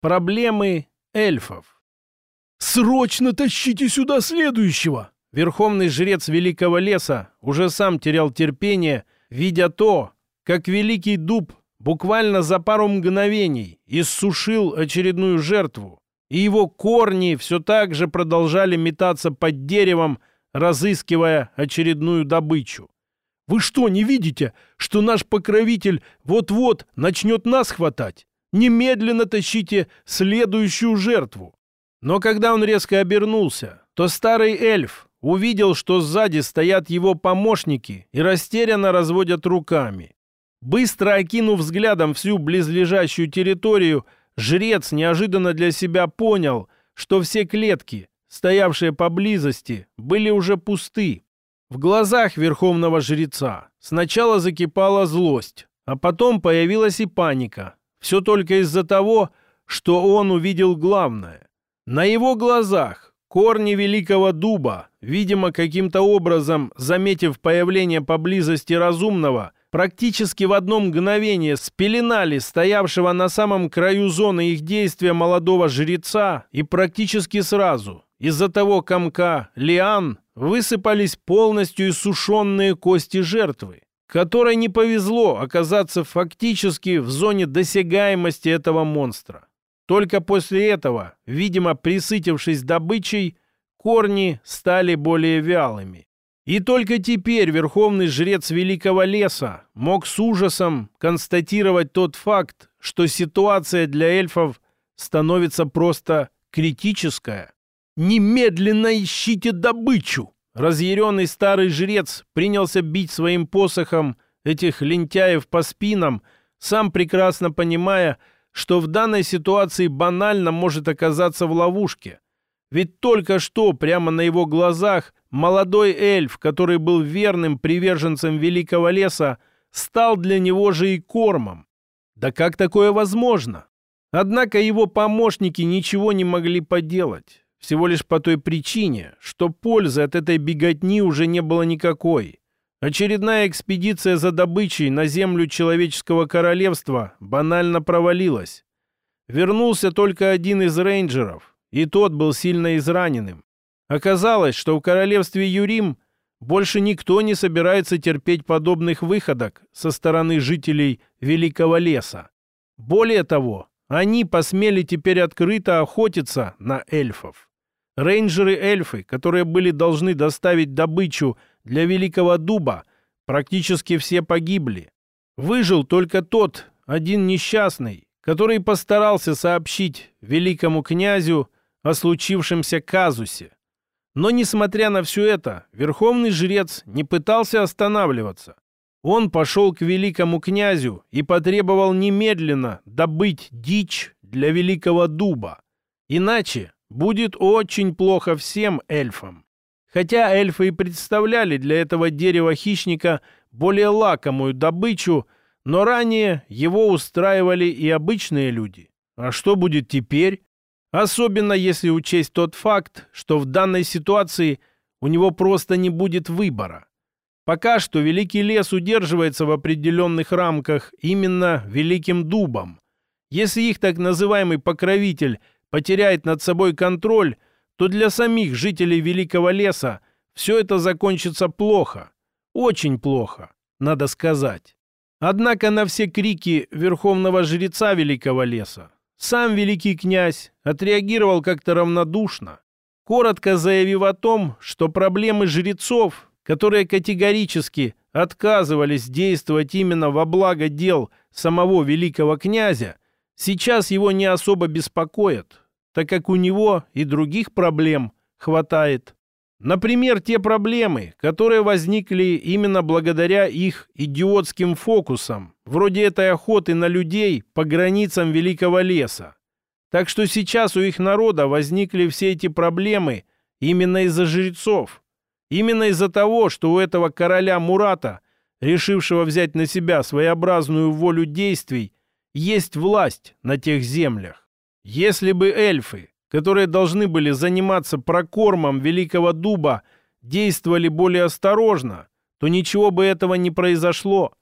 Проблемы эльфов. «Срочно тащите сюда следующего!» Верховный жрец Великого Леса уже сам терял терпение, видя то, как Великий Дуб буквально за пару мгновений иссушил очередную жертву, и его корни все так же продолжали метаться под деревом, разыскивая очередную добычу. «Вы что, не видите, что наш покровитель вот-вот начнет нас хватать? Немедленно тащите следующую жертву!» Но когда он резко обернулся, то старый эльф увидел, что сзади стоят его помощники и растерянно разводят руками. Быстро окинув взглядом всю близлежащую территорию, жрец неожиданно для себя понял, что все клетки, стоявшие поблизости, были уже пусты. В глазах верховного жреца сначала закипала злость, а потом появилась и паника. Все только из-за того, что он увидел главное. На его глазах корни великого дуба, видимо, каким-то образом заметив появление поблизости разумного, практически в одно мгновение спеленали стоявшего на самом краю зоны их действия молодого жреца и практически сразу из-за того комка лиан высыпались полностью иссушенные кости жертвы, которой не повезло оказаться фактически в зоне досягаемости этого монстра. Только после этого, видимо, присытившись добычей, корни стали более вялыми. И только теперь верховный жрец Великого Леса мог с ужасом констатировать тот факт, что ситуация для эльфов становится просто критическая. «Немедленно ищите добычу!» Разъяренный старый жрец принялся бить своим посохом этих лентяев по спинам, сам прекрасно понимая, что в данной ситуации банально может оказаться в ловушке. Ведь только что прямо на его глазах молодой эльф, который был верным приверженцем Великого Леса, стал для него же и кормом. Да как такое возможно? Однако его помощники ничего не могли поделать. Всего лишь по той причине, что пользы от этой беготни уже не было никакой. Очередная экспедиция за добычей на землю человеческого королевства банально провалилась. Вернулся только один из рейнджеров, и тот был сильно израненным. Оказалось, что в королевстве Юрим больше никто не собирается терпеть подобных выходок со стороны жителей Великого леса. Более того, они посмели теперь открыто охотиться на эльфов. Рейнджеры-эльфы, которые были должны доставить добычу для Великого Дуба, практически все погибли. Выжил только тот, один несчастный, который постарался сообщить великому князю о случившемся казусе. Но, несмотря на все это, верховный жрец не пытался останавливаться. Он пошел к великому князю и потребовал немедленно добыть дичь для великого дуба. Иначе будет очень плохо всем эльфам. Хотя эльфы и представляли для этого дерева-хищника более лакомую добычу, но ранее его устраивали и обычные люди. А что будет теперь? Особенно если учесть тот факт, что в данной ситуации у него просто не будет выбора. Пока что Великий Лес удерживается в определенных рамках именно Великим Дубом. Если их так называемый покровитель потеряет над собой контроль, то для самих жителей Великого Леса все это закончится плохо. Очень плохо, надо сказать. Однако на все крики Верховного Жреца Великого Леса сам великий князь отреагировал как-то равнодушно, коротко заявив о том, что проблемы жрецов, которые категорически отказывались действовать именно во благо дел самого великого князя, сейчас его не особо беспокоят, так как у него и других проблем хватает. Например, те проблемы, которые возникли именно благодаря их идиотским фокусам, вроде этой охоты на людей по границам Великого леса. Так что сейчас у их народа возникли все эти проблемы именно из-за жрецов. Именно из-за того, что у этого короля Мурата, решившего взять на себя своеобразную волю действий, есть власть на тех землях. Если бы эльфы которые должны были заниматься прокормом Великого Дуба, действовали более осторожно, то ничего бы этого не произошло,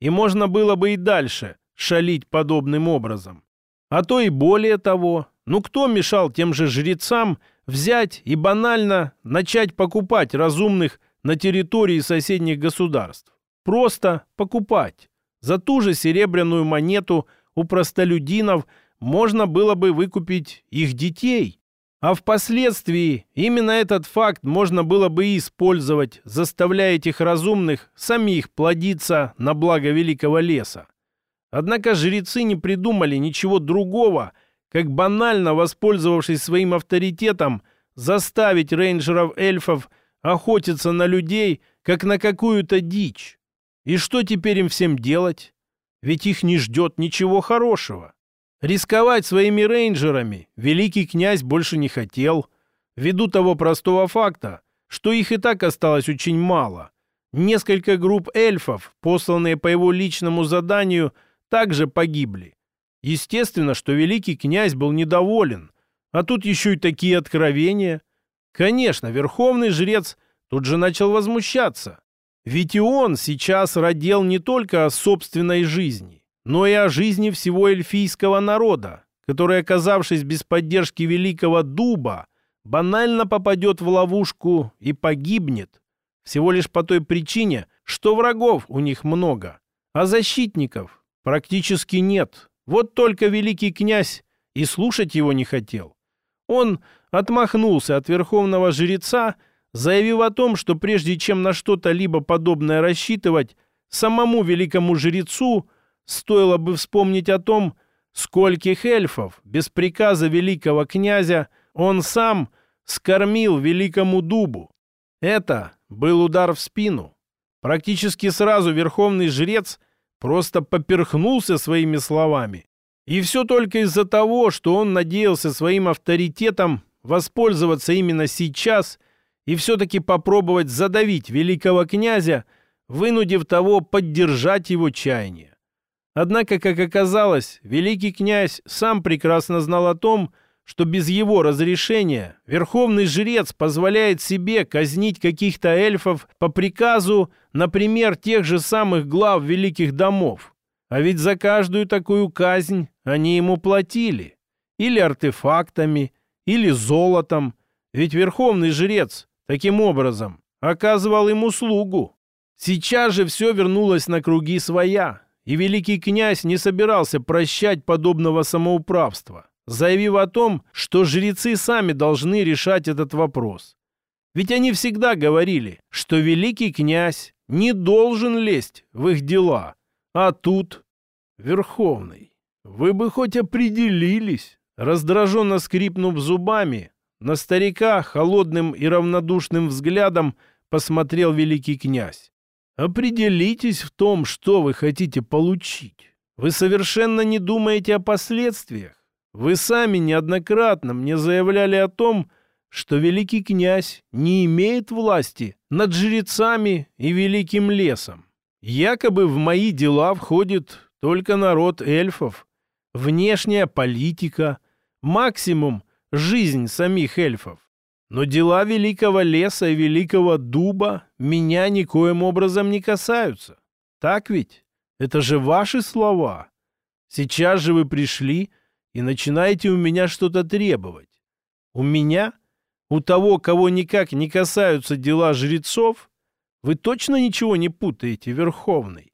и можно было бы и дальше шалить подобным образом. А то и более того. Ну кто мешал тем же жрецам взять и банально начать покупать разумных на территории соседних государств? Просто покупать. За ту же серебряную монету у простолюдинов можно было бы выкупить их детей. А впоследствии именно этот факт можно было бы использовать, заставляя этих разумных самих плодиться на благо великого леса. Однако жрецы не придумали ничего другого, как банально воспользовавшись своим авторитетом, заставить рейнджеров-эльфов охотиться на людей, как на какую-то дичь. И что теперь им всем делать? Ведь их не ждет ничего хорошего. Рисковать своими рейнджерами великий князь больше не хотел, ввиду того простого факта, что их и так осталось очень мало. Несколько групп эльфов, посланные по его личному заданию, также погибли. Естественно, что великий князь был недоволен, а тут еще и такие откровения. Конечно, верховный жрец тут же начал возмущаться. Ведь и он сейчас родил не только о собственной жизни, но и о жизни всего эльфийского народа, который, оказавшись без поддержки великого дуба, банально попадет в ловушку и погибнет. Всего лишь по той причине, что врагов у них много, а защитников практически нет. Вот только великий князь и слушать его не хотел. Он отмахнулся от верховного жреца, заявив о том, что прежде чем на что-то либо подобное рассчитывать, самому великому жрецу стоило бы вспомнить о том, скольких эльфов без приказа великого князя он сам скормил великому дубу. Это был удар в спину. Практически сразу верховный жрец просто поперхнулся своими словами. И все только из-за того, что он надеялся своим авторитетом воспользоваться именно сейчас – и все-таки попробовать задавить великого князя, вынудив того поддержать его чаяние. Однако, как оказалось, великий князь сам прекрасно знал о том, что без его разрешения верховный жрец позволяет себе казнить каких-то эльфов по приказу, например, тех же самых глав великих домов. А ведь за каждую такую казнь они ему платили. Или артефактами, или золотом. Ведь верховный жрец Таким образом, оказывал им услугу. Сейчас же все вернулось на круги своя, и великий князь не собирался прощать подобного самоуправства, заявив о том, что жрецы сами должны решать этот вопрос. Ведь они всегда говорили, что великий князь не должен лезть в их дела, а тут Верховный. Вы бы хоть определились, раздраженно скрипнув зубами, на старика холодным и равнодушным взглядом посмотрел великий князь. «Определитесь в том, что вы хотите получить. Вы совершенно не думаете о последствиях. Вы сами неоднократно мне заявляли о том, что великий князь не имеет власти над жрецами и великим лесом. Якобы в мои дела входит только народ эльфов, внешняя политика, максимум жизнь самих эльфов. Но дела великого леса и великого дуба меня никоим образом не касаются. Так ведь? Это же ваши слова. Сейчас же вы пришли и начинаете у меня что-то требовать. У меня? У того, кого никак не касаются дела жрецов? Вы точно ничего не путаете, Верховный?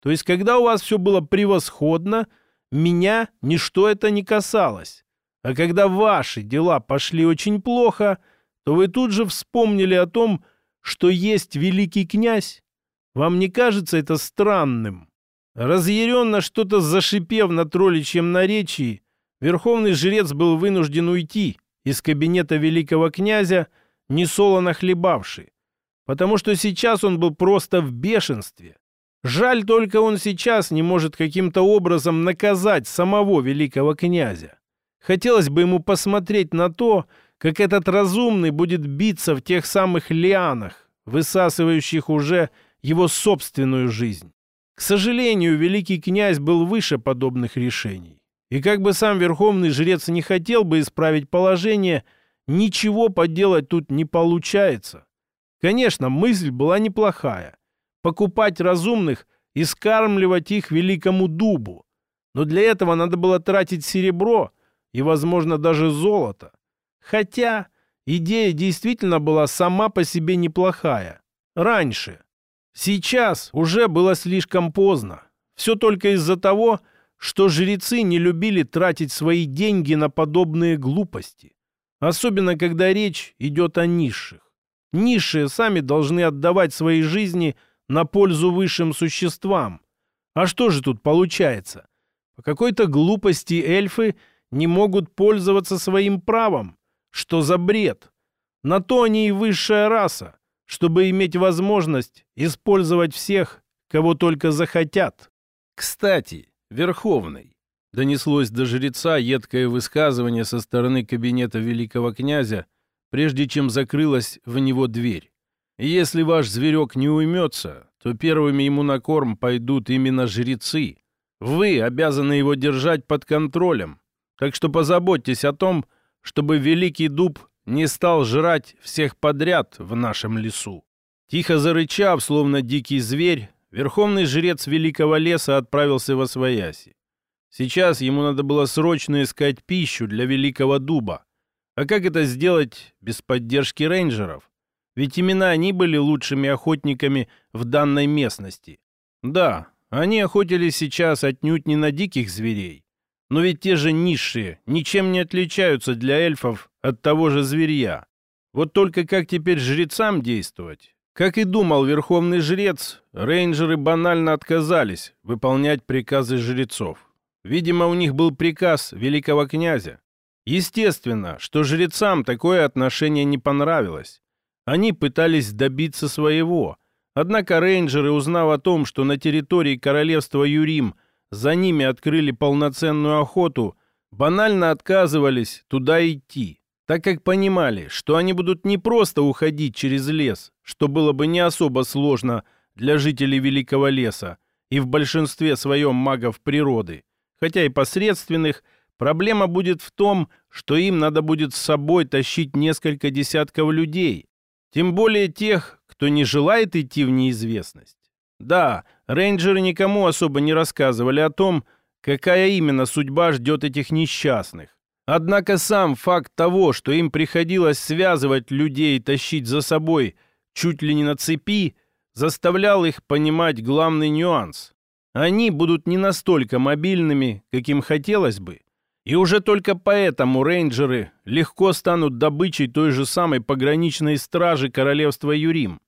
То есть, когда у вас все было превосходно, меня ничто это не касалось. А когда ваши дела пошли очень плохо, то вы тут же вспомнили о том, что есть великий князь. Вам не кажется это странным? Разъяренно что-то зашипев на тролличьем наречии, верховный жрец был вынужден уйти из кабинета великого князя, не солоно хлебавший, потому что сейчас он был просто в бешенстве. Жаль только он сейчас не может каким-то образом наказать самого великого князя. Хотелось бы ему посмотреть на то, как этот разумный будет биться в тех самых лианах, высасывающих уже его собственную жизнь. К сожалению, великий князь был выше подобных решений. И как бы сам верховный жрец не хотел бы исправить положение, ничего поделать тут не получается. Конечно, мысль была неплохая. Покупать разумных и скармливать их великому дубу. Но для этого надо было тратить серебро и, возможно, даже золото. Хотя идея действительно была сама по себе неплохая. Раньше. Сейчас уже было слишком поздно. Все только из-за того, что жрецы не любили тратить свои деньги на подобные глупости. Особенно, когда речь идет о низших. Низшие сами должны отдавать свои жизни на пользу высшим существам. А что же тут получается? По какой-то глупости эльфы не могут пользоваться своим правом. Что за бред? На то они и высшая раса, чтобы иметь возможность использовать всех, кого только захотят. Кстати, Верховный, донеслось до жреца едкое высказывание со стороны кабинета великого князя, прежде чем закрылась в него дверь. Если ваш зверек не уймется, то первыми ему на корм пойдут именно жрецы. Вы обязаны его держать под контролем, так что позаботьтесь о том, чтобы великий дуб не стал жрать всех подряд в нашем лесу. Тихо зарычав, словно дикий зверь, верховный жрец великого леса отправился во свояси. Сейчас ему надо было срочно искать пищу для великого дуба. А как это сделать без поддержки рейнджеров? Ведь именно они были лучшими охотниками в данной местности. Да, они охотились сейчас отнюдь не на диких зверей. Но ведь те же низшие ничем не отличаются для эльфов от того же зверья. Вот только как теперь жрецам действовать? Как и думал верховный жрец, рейнджеры банально отказались выполнять приказы жрецов. Видимо, у них был приказ великого князя. Естественно, что жрецам такое отношение не понравилось. Они пытались добиться своего. Однако рейнджеры, узнав о том, что на территории королевства Юрим за ними открыли полноценную охоту, банально отказывались туда идти, так как понимали, что они будут не просто уходить через лес, что было бы не особо сложно для жителей Великого леса и в большинстве своем магов природы, хотя и посредственных, проблема будет в том, что им надо будет с собой тащить несколько десятков людей, тем более тех, кто не желает идти в неизвестность. Да, рейнджеры никому особо не рассказывали о том, какая именно судьба ждет этих несчастных. Однако сам факт того, что им приходилось связывать людей и тащить за собой чуть ли не на цепи, заставлял их понимать главный нюанс. Они будут не настолько мобильными, каким хотелось бы, и уже только поэтому рейнджеры легко станут добычей той же самой пограничной стражи королевства Юрим.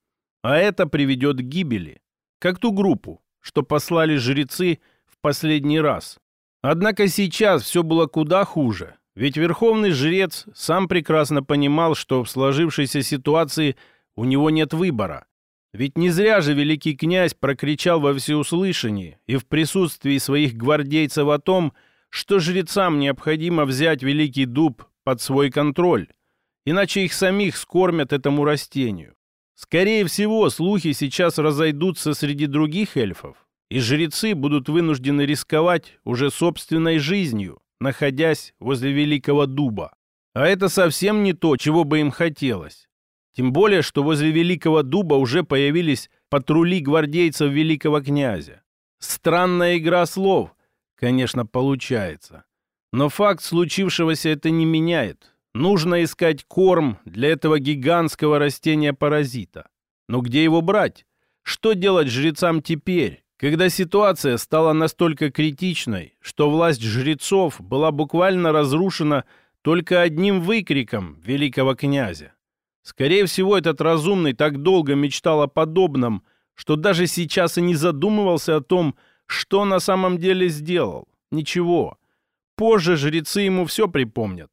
А это приведет к гибели, как ту группу, что послали жрецы в последний раз. Однако сейчас все было куда хуже, ведь верховный жрец сам прекрасно понимал, что в сложившейся ситуации у него нет выбора. Ведь не зря же великий князь прокричал во всеуслышание и в присутствии своих гвардейцев о том, что жрецам необходимо взять Великий Дуб под свой контроль, иначе их самих скормят этому растению. Скорее всего, слухи сейчас разойдутся среди других эльфов, и жрецы будут вынуждены рисковать уже собственной жизнью, находясь возле Великого Дуба. А это совсем не то, чего бы им хотелось. Тем более, что возле Великого Дуба уже появились патрули гвардейцев Великого Князя. Странная игра слов, конечно, получается. Но факт случившегося это не меняет. Нужно искать корм для этого гигантского растения-паразита. Но где его брать? Что делать жрецам теперь, когда ситуация стала настолько критичной, что власть жрецов была буквально разрушена только одним выкриком великого князя? Скорее всего, этот разумный так долго мечтал о подобном, что даже сейчас и не задумывался о том, что на самом деле сделал? Ничего. Позже жрецы ему все припомнят.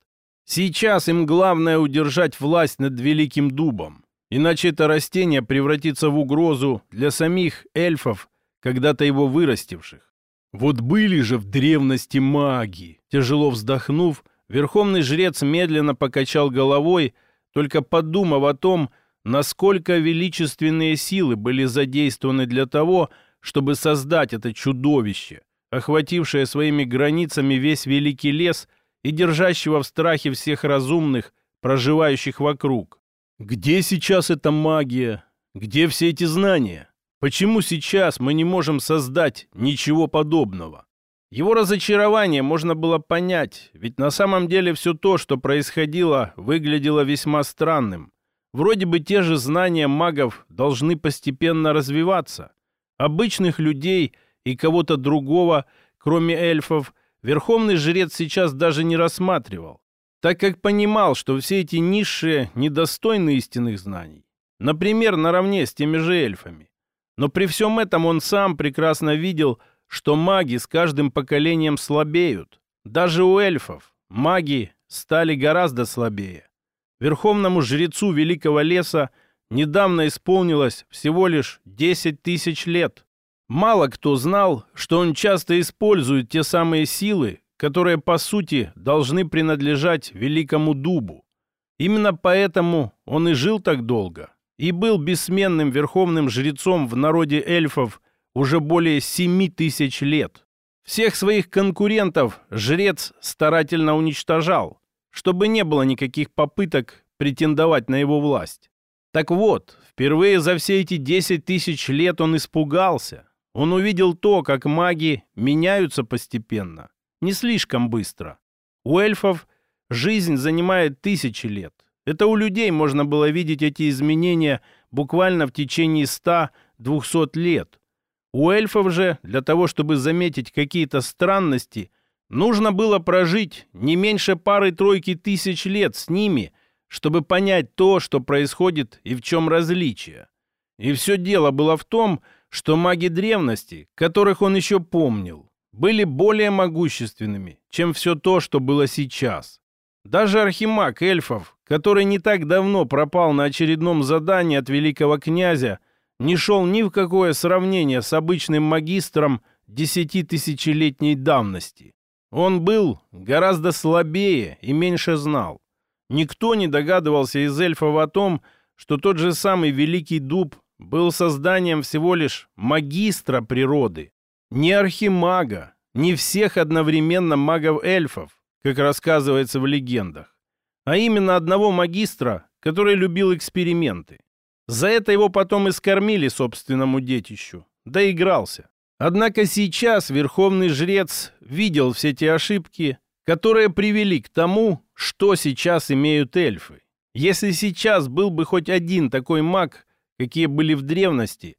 Сейчас им главное удержать власть над Великим Дубом. Иначе это растение превратится в угрозу для самих эльфов, когда-то его вырастивших. Вот были же в древности маги. Тяжело вздохнув, верховный жрец медленно покачал головой, только подумав о том, насколько величественные силы были задействованы для того, чтобы создать это чудовище, охватившее своими границами весь великий лес и держащего в страхе всех разумных, проживающих вокруг. Где сейчас эта магия? Где все эти знания? Почему сейчас мы не можем создать ничего подобного? Его разочарование можно было понять, ведь на самом деле все то, что происходило, выглядело весьма странным. Вроде бы те же знания магов должны постепенно развиваться. Обычных людей и кого-то другого, кроме эльфов, верховный жрец сейчас даже не рассматривал, так как понимал, что все эти низшие недостойны истинных знаний. Например, наравне с теми же эльфами. Но при всем этом он сам прекрасно видел, что маги с каждым поколением слабеют. Даже у эльфов маги стали гораздо слабее. Верховному жрецу Великого Леса недавно исполнилось всего лишь 10 тысяч лет. Мало кто знал, что он часто использует те самые силы, которые, по сути, должны принадлежать Великому Дубу. Именно поэтому он и жил так долго, и был бессменным верховным жрецом в народе эльфов уже более семи тысяч лет. Всех своих конкурентов жрец старательно уничтожал, чтобы не было никаких попыток претендовать на его власть. Так вот, впервые за все эти десять тысяч лет он испугался. Он увидел то, как маги меняются постепенно, не слишком быстро. У эльфов жизнь занимает тысячи лет. Это у людей можно было видеть эти изменения буквально в течение ста-двухсот лет. У эльфов же, для того, чтобы заметить какие-то странности, нужно было прожить не меньше пары-тройки тысяч лет с ними, чтобы понять то, что происходит и в чем различие. И все дело было в том, что маги древности, которых он еще помнил, были более могущественными, чем все то, что было сейчас. Даже архимаг эльфов, который не так давно пропал на очередном задании от великого князя, не шел ни в какое сравнение с обычным магистром десятитысячелетней давности. Он был гораздо слабее и меньше знал. Никто не догадывался из эльфов о том, что тот же самый Великий Дуб был созданием всего лишь магистра природы, не архимага, не всех одновременно магов-эльфов, как рассказывается в легендах, а именно одного магистра, который любил эксперименты. За это его потом и скормили собственному детищу. Доигрался. Однако сейчас верховный жрец видел все те ошибки, которые привели к тому, что сейчас имеют эльфы. Если сейчас был бы хоть один такой маг, какие были в древности,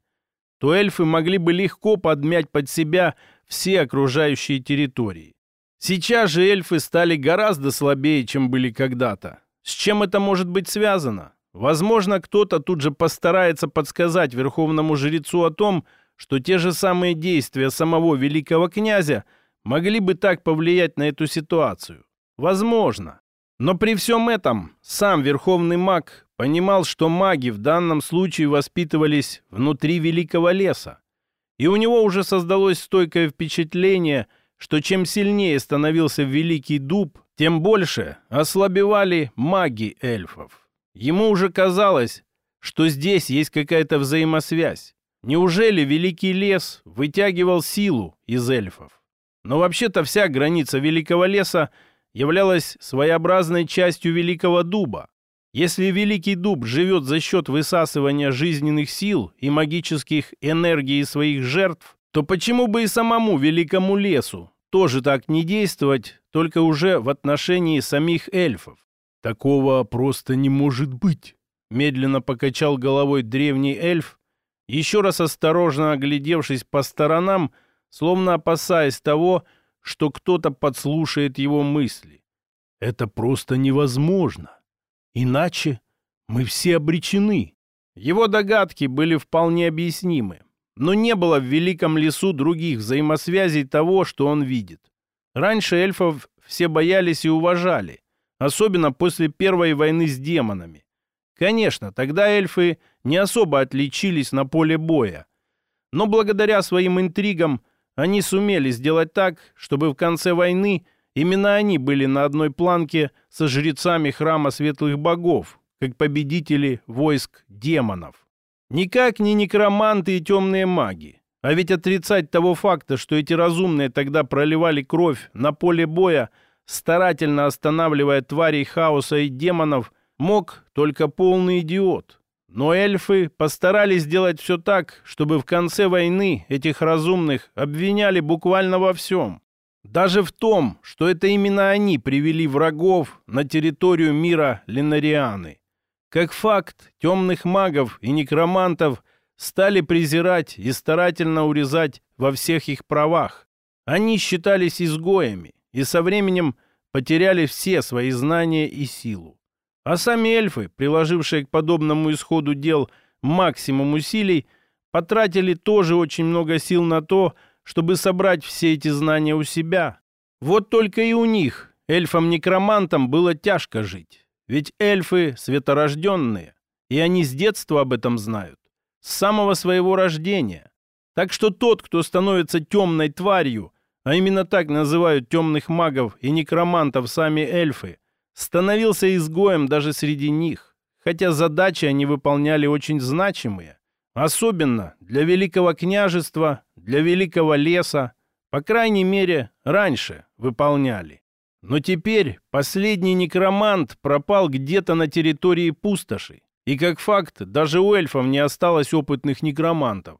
то эльфы могли бы легко подмять под себя все окружающие территории. Сейчас же эльфы стали гораздо слабее, чем были когда-то. С чем это может быть связано? Возможно, кто-то тут же постарается подсказать верховному жрецу о том, что те же самые действия самого великого князя могли бы так повлиять на эту ситуацию. Возможно. Но при всем этом сам верховный маг понимал, что маги в данном случае воспитывались внутри великого леса. И у него уже создалось стойкое впечатление, что чем сильнее становился великий дуб, тем больше ослабевали маги эльфов. Ему уже казалось, что здесь есть какая-то взаимосвязь. Неужели Великий Лес вытягивал силу из эльфов? Но вообще-то вся граница Великого Леса являлась своеобразной частью Великого Дуба. Если Великий Дуб живет за счет высасывания жизненных сил и магических энергий своих жертв, то почему бы и самому Великому Лесу тоже так не действовать, только уже в отношении самих эльфов? «Такого просто не может быть!» Медленно покачал головой древний эльф, еще раз осторожно оглядевшись по сторонам, словно опасаясь того, что кто-то подслушает его мысли. «Это просто невозможно! Иначе мы все обречены!» Его догадки были вполне объяснимы, но не было в великом лесу других взаимосвязей того, что он видит. Раньше эльфов все боялись и уважали — особенно после первой войны с демонами. Конечно, тогда эльфы не особо отличились на поле боя, но благодаря своим интригам они сумели сделать так, чтобы в конце войны именно они были на одной планке со жрецами храма светлых богов, как победители войск демонов. Никак не некроманты и темные маги. А ведь отрицать того факта, что эти разумные тогда проливали кровь на поле боя – старательно останавливая тварей хаоса и демонов, мог только полный идиот. Но эльфы постарались сделать все так, чтобы в конце войны этих разумных обвиняли буквально во всем. Даже в том, что это именно они привели врагов на территорию мира Ленарианы. Как факт, темных магов и некромантов стали презирать и старательно урезать во всех их правах. Они считались изгоями и со временем потеряли все свои знания и силу. А сами эльфы, приложившие к подобному исходу дел максимум усилий, потратили тоже очень много сил на то, чтобы собрать все эти знания у себя. Вот только и у них, эльфам-некромантам, было тяжко жить. Ведь эльфы светорожденные, и они с детства об этом знают, с самого своего рождения. Так что тот, кто становится темной тварью, а именно так называют темных магов и некромантов сами эльфы, становился изгоем даже среди них, хотя задачи они выполняли очень значимые, особенно для Великого княжества, для Великого леса, по крайней мере, раньше выполняли. Но теперь последний некромант пропал где-то на территории пустоши, и как факт, даже у эльфов не осталось опытных некромантов.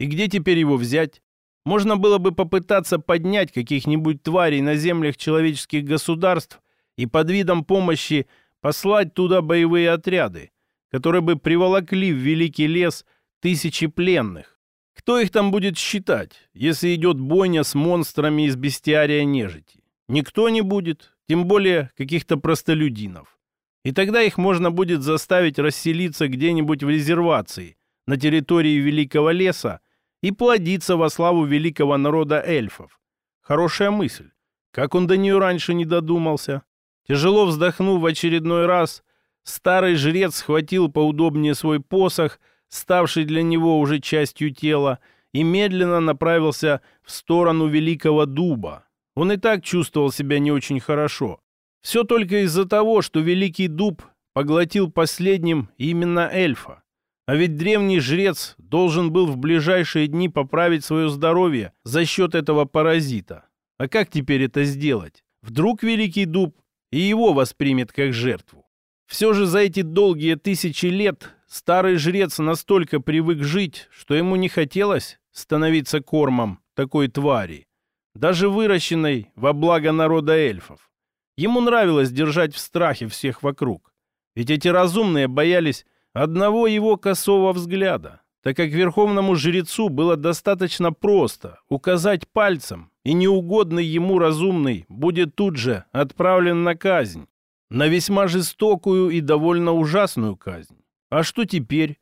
И где теперь его взять? Можно было бы попытаться поднять каких-нибудь тварей на землях человеческих государств и под видом помощи послать туда боевые отряды, которые бы приволокли в Великий лес тысячи пленных. Кто их там будет считать, если идет бойня с монстрами из бестиария нежити? Никто не будет, тем более каких-то простолюдинов. И тогда их можно будет заставить расселиться где-нибудь в резервации на территории Великого леса и плодиться во славу великого народа эльфов. Хорошая мысль. Как он до нее раньше не додумался? Тяжело вздохнув в очередной раз, старый жрец схватил поудобнее свой посох, ставший для него уже частью тела, и медленно направился в сторону великого дуба. Он и так чувствовал себя не очень хорошо. Все только из-за того, что великий дуб поглотил последним именно эльфа. А ведь древний жрец должен был в ближайшие дни поправить свое здоровье за счет этого паразита. А как теперь это сделать? Вдруг великий дуб и его воспримет как жертву. Все же за эти долгие тысячи лет старый жрец настолько привык жить, что ему не хотелось становиться кормом такой твари, даже выращенной во благо народа эльфов. Ему нравилось держать в страхе всех вокруг, ведь эти разумные боялись одного его косого взгляда, так как верховному жрецу было достаточно просто указать пальцем и неугодный ему разумный будет тут же отправлен на казнь, на весьма жестокую и довольно ужасную казнь. А что теперь?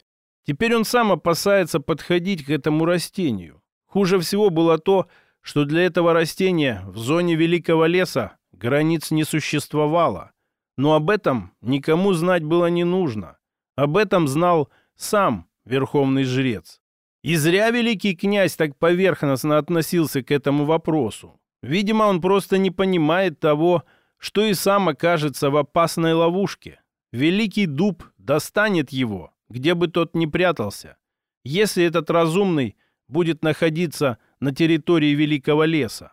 Теперь он сам опасается подходить к этому растению. Хуже всего было то, что для этого растения в зоне Великого леса границ не существовало. Но об этом никому знать было не нужно. Об этом знал сам верховный жрец. И зря великий князь так поверхностно относился к этому вопросу. Видимо, он просто не понимает того, что и сам окажется в опасной ловушке. Великий дуб достанет его, где бы тот ни прятался, если этот разумный будет находиться на территории Великого леса.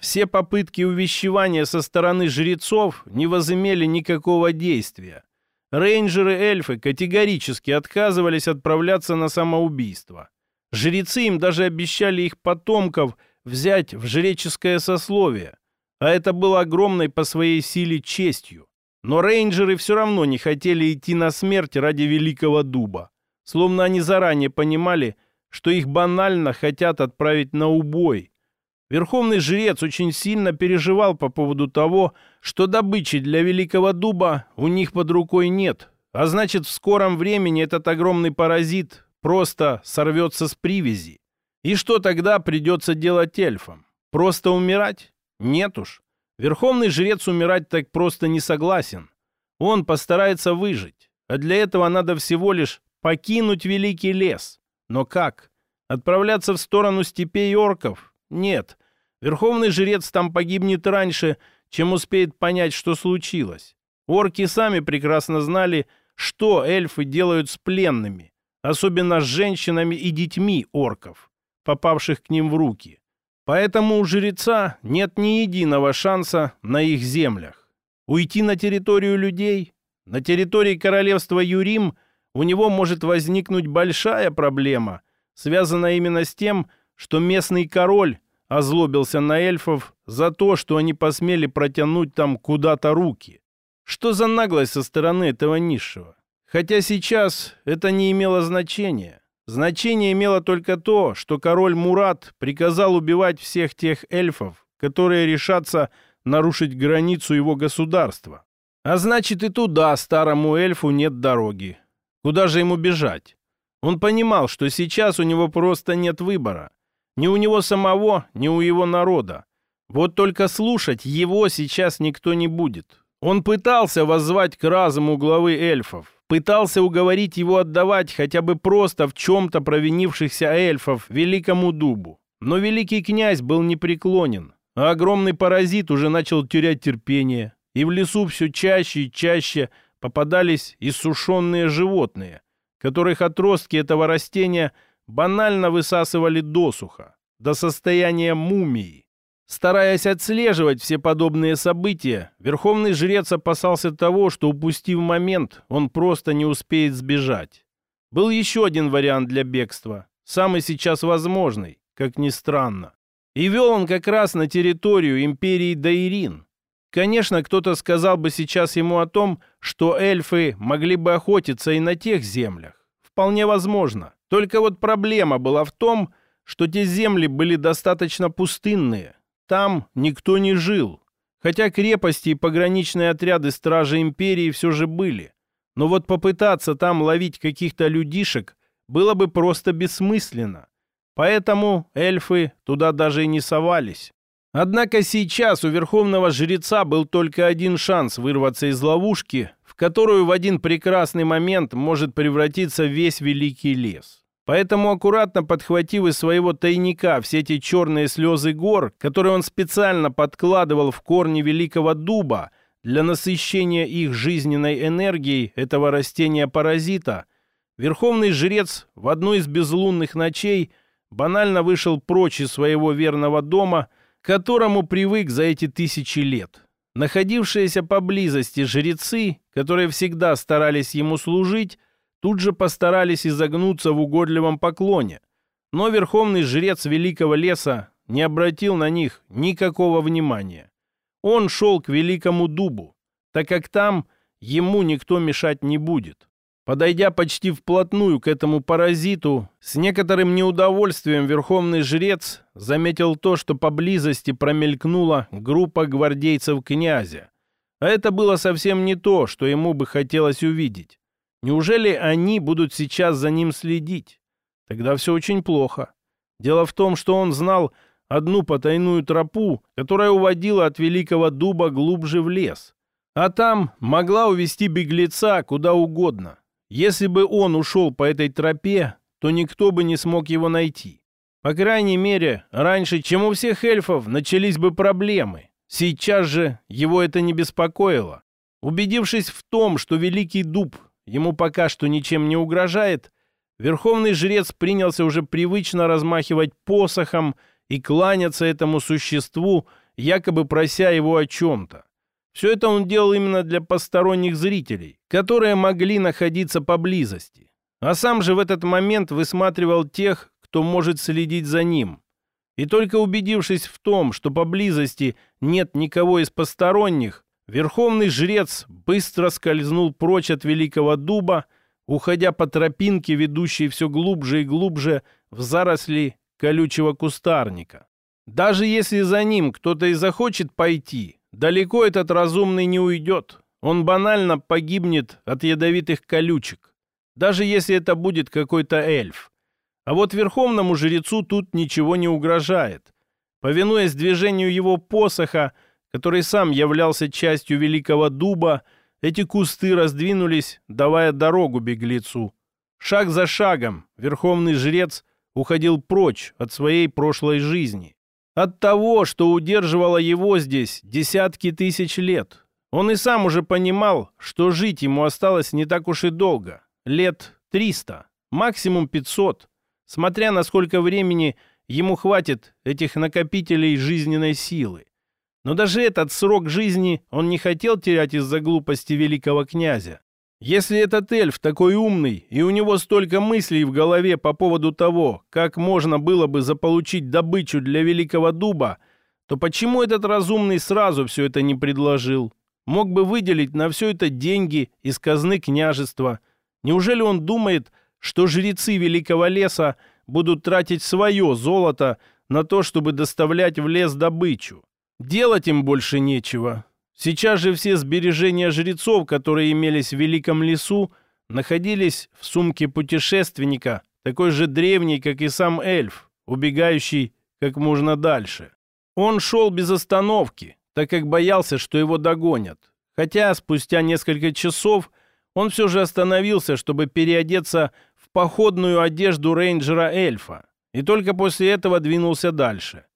Все попытки увещевания со стороны жрецов не возымели никакого действия. Рейнджеры-эльфы категорически отказывались отправляться на самоубийство. Жрецы им даже обещали их потомков взять в жреческое сословие, а это было огромной по своей силе честью. Но рейнджеры все равно не хотели идти на смерть ради Великого Дуба, словно они заранее понимали, что их банально хотят отправить на убой. Верховный жрец очень сильно переживал по поводу того, что добычи для Великого Дуба у них под рукой нет, а значит в скором времени этот огромный паразит просто сорвется с привязи. И что тогда придется делать эльфам? Просто умирать? Нет уж. Верховный жрец умирать так просто не согласен. Он постарается выжить. А для этого надо всего лишь покинуть великий лес. Но как? Отправляться в сторону степей орков? Нет. Верховный жрец там погибнет раньше, чем успеет понять, что случилось. Орки сами прекрасно знали, что эльфы делают с пленными особенно с женщинами и детьми орков, попавших к ним в руки. Поэтому у жреца нет ни единого шанса на их землях. Уйти на территорию людей, на территории королевства Юрим у него может возникнуть большая проблема, связанная именно с тем, что местный король озлобился на эльфов за то, что они посмели протянуть там куда-то руки. Что за наглость со стороны этого низшего? Хотя сейчас это не имело значения. Значение имело только то, что король Мурат приказал убивать всех тех эльфов, которые решатся нарушить границу его государства. А значит и туда старому эльфу нет дороги. Куда же ему бежать? Он понимал, что сейчас у него просто нет выбора. Ни у него самого, ни у его народа. Вот только слушать его сейчас никто не будет. Он пытался воззвать к разуму главы эльфов, пытался уговорить его отдавать хотя бы просто в чем-то провинившихся эльфов великому дубу. Но великий князь был непреклонен, а огромный паразит уже начал терять терпение, и в лесу все чаще и чаще попадались иссушенные животные, которых отростки этого растения банально высасывали досуха, до состояния мумии. Стараясь отслеживать все подобные события, верховный жрец опасался того, что, упустив момент, он просто не успеет сбежать. Был еще один вариант для бегства, самый сейчас возможный, как ни странно. И вел он как раз на территорию империи Даирин. Конечно, кто-то сказал бы сейчас ему о том, что эльфы могли бы охотиться и на тех землях. Вполне возможно. Только вот проблема была в том, что те земли были достаточно пустынные, там никто не жил. Хотя крепости и пограничные отряды Стражи Империи все же были. Но вот попытаться там ловить каких-то людишек было бы просто бессмысленно. Поэтому эльфы туда даже и не совались. Однако сейчас у Верховного Жреца был только один шанс вырваться из ловушки, в которую в один прекрасный момент может превратиться весь Великий Лес. Поэтому, аккуратно подхватив из своего тайника все эти черные слезы гор, которые он специально подкладывал в корни великого дуба для насыщения их жизненной энергией этого растения-паразита, верховный жрец в одну из безлунных ночей банально вышел прочь из своего верного дома, к которому привык за эти тысячи лет. Находившиеся поблизости жрецы, которые всегда старались ему служить, тут же постарались изогнуться в угодливом поклоне. Но верховный жрец Великого Леса не обратил на них никакого внимания. Он шел к Великому Дубу, так как там ему никто мешать не будет. Подойдя почти вплотную к этому паразиту, с некоторым неудовольствием верховный жрец заметил то, что поблизости промелькнула группа гвардейцев князя. А это было совсем не то, что ему бы хотелось увидеть. Неужели они будут сейчас за ним следить? Тогда все очень плохо. Дело в том, что он знал одну потайную тропу, которая уводила от Великого Дуба глубже в лес. А там могла увести беглеца куда угодно. Если бы он ушел по этой тропе, то никто бы не смог его найти. По крайней мере, раньше, чем у всех эльфов, начались бы проблемы. Сейчас же его это не беспокоило. Убедившись в том, что Великий Дуб ему пока что ничем не угрожает, верховный жрец принялся уже привычно размахивать посохом и кланяться этому существу, якобы прося его о чем-то. Все это он делал именно для посторонних зрителей, которые могли находиться поблизости. А сам же в этот момент высматривал тех, кто может следить за ним. И только убедившись в том, что поблизости нет никого из посторонних, Верховный жрец быстро скользнул прочь от великого дуба, уходя по тропинке, ведущей все глубже и глубже в заросли колючего кустарника. Даже если за ним кто-то и захочет пойти, далеко этот разумный не уйдет. Он банально погибнет от ядовитых колючек, даже если это будет какой-то эльф. А вот верховному жрецу тут ничего не угрожает. Повинуясь движению его посоха, который сам являлся частью великого дуба, эти кусты раздвинулись, давая дорогу беглецу. Шаг за шагом верховный жрец уходил прочь от своей прошлой жизни. От того, что удерживало его здесь десятки тысяч лет. Он и сам уже понимал, что жить ему осталось не так уж и долго. Лет триста, максимум пятьсот, смотря на сколько времени ему хватит этих накопителей жизненной силы. Но даже этот срок жизни он не хотел терять из-за глупости великого князя. Если этот эльф такой умный, и у него столько мыслей в голове по поводу того, как можно было бы заполучить добычу для Великого Дуба, то почему этот разумный сразу все это не предложил? Мог бы выделить на все это деньги из казны княжества. Неужели он думает, что жрецы Великого Леса будут тратить свое золото на то, чтобы доставлять в лес добычу? Делать им больше нечего. Сейчас же все сбережения жрецов, которые имелись в Великом лесу, находились в сумке путешественника, такой же древний, как и сам эльф, убегающий как можно дальше. Он шел без остановки, так как боялся, что его догонят. Хотя спустя несколько часов он все же остановился, чтобы переодеться в походную одежду рейнджера-эльфа, и только после этого двинулся дальше.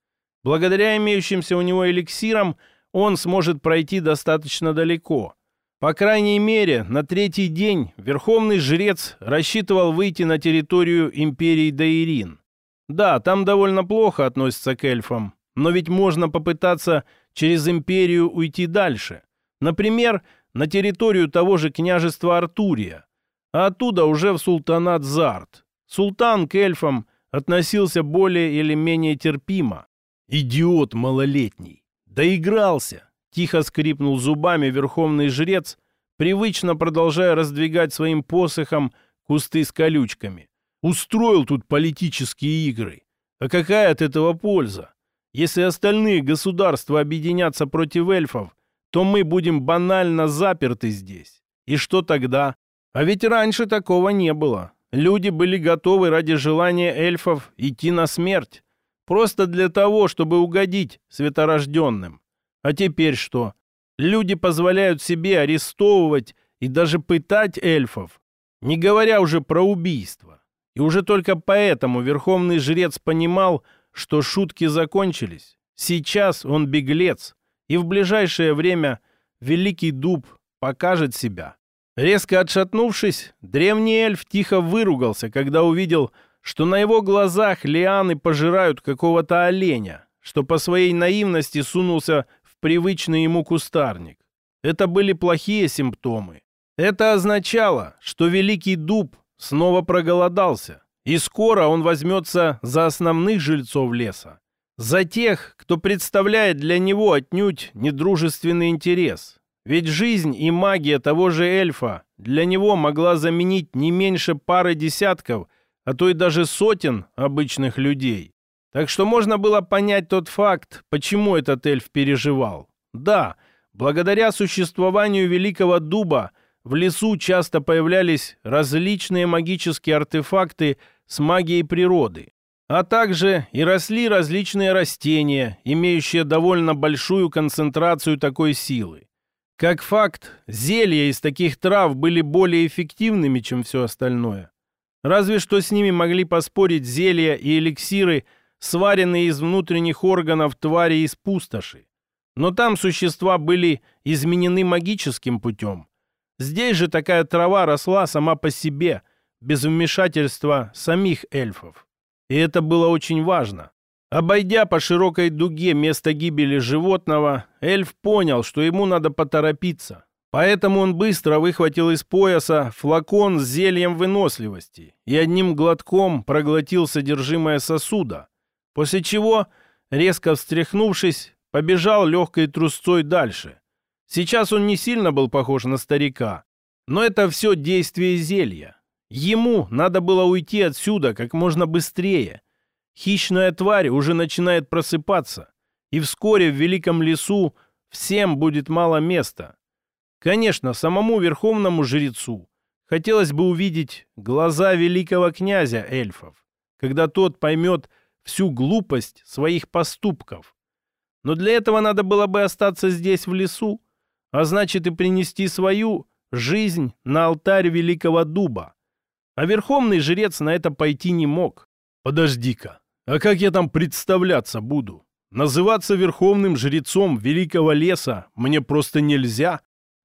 Благодаря имеющимся у него эликсирам – он сможет пройти достаточно далеко. По крайней мере, на третий день верховный жрец рассчитывал выйти на территорию империи Даирин. Да, там довольно плохо относятся к эльфам, но ведь можно попытаться через империю уйти дальше. Например, на территорию того же княжества Артурия, а оттуда уже в султанат Зарт. Султан к эльфам относился более или менее терпимо. Идиот малолетний. «Доигрался!» — тихо скрипнул зубами верховный жрец, привычно продолжая раздвигать своим посохом кусты с колючками. «Устроил тут политические игры. А какая от этого польза? Если остальные государства объединятся против эльфов, то мы будем банально заперты здесь. И что тогда? А ведь раньше такого не было. Люди были готовы ради желания эльфов идти на смерть. Просто для того, чтобы угодить светорожденным. А теперь что? Люди позволяют себе арестовывать и даже пытать эльфов, не говоря уже про убийство. И уже только поэтому верховный жрец понимал, что шутки закончились. Сейчас он беглец, и в ближайшее время Великий Дуб покажет себя. Резко отшатнувшись, древний эльф тихо выругался, когда увидел, что на его глазах лианы пожирают какого-то оленя, что по своей наивности сунулся в привычный ему кустарник. Это были плохие симптомы. Это означало, что Великий Дуб снова проголодался, и скоро он возьмется за основных жильцов леса, за тех, кто представляет для него отнюдь недружественный интерес. Ведь жизнь и магия того же эльфа для него могла заменить не меньше пары десятков – а то и даже сотен обычных людей. Так что можно было понять тот факт, почему этот эльф переживал. Да, благодаря существованию Великого Дуба в лесу часто появлялись различные магические артефакты с магией природы, а также и росли различные растения, имеющие довольно большую концентрацию такой силы. Как факт, зелья из таких трав были более эффективными, чем все остальное. Разве что с ними могли поспорить зелья и эликсиры, сваренные из внутренних органов твари из пустоши. Но там существа были изменены магическим путем. Здесь же такая трава росла сама по себе, без вмешательства самих эльфов. И это было очень важно. Обойдя по широкой дуге место гибели животного, эльф понял, что ему надо поторопиться. Поэтому он быстро выхватил из пояса флакон с зельем выносливости и одним глотком проглотил содержимое сосуда, после чего, резко встряхнувшись, побежал легкой трусцой дальше. Сейчас он не сильно был похож на старика, но это все действие зелья. Ему надо было уйти отсюда как можно быстрее. Хищная тварь уже начинает просыпаться, и вскоре в великом лесу всем будет мало места. Конечно, самому верховному жрецу хотелось бы увидеть глаза великого князя эльфов, когда тот поймет всю глупость своих поступков. Но для этого надо было бы остаться здесь в лесу, а значит и принести свою жизнь на алтарь великого дуба. А верховный жрец на это пойти не мог. Подожди-ка, а как я там представляться буду? Называться верховным жрецом великого леса мне просто нельзя.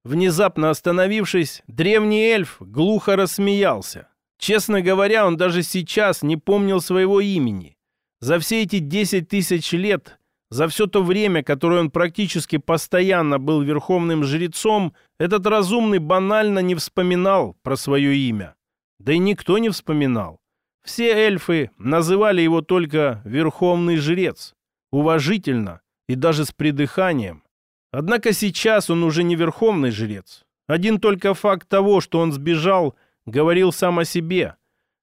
Внезапно остановившись, древний эльф глухо рассмеялся. Честно говоря, он даже сейчас не помнил своего имени. За все эти десять тысяч лет За все то время, которое он практически постоянно был верховным жрецом, этот разумный банально не вспоминал про свое имя. Да и никто не вспоминал. Все эльфы называли его только «верховный жрец», уважительно и даже с придыханием. Однако сейчас он уже не верховный жрец. Один только факт того, что он сбежал, говорил сам о себе.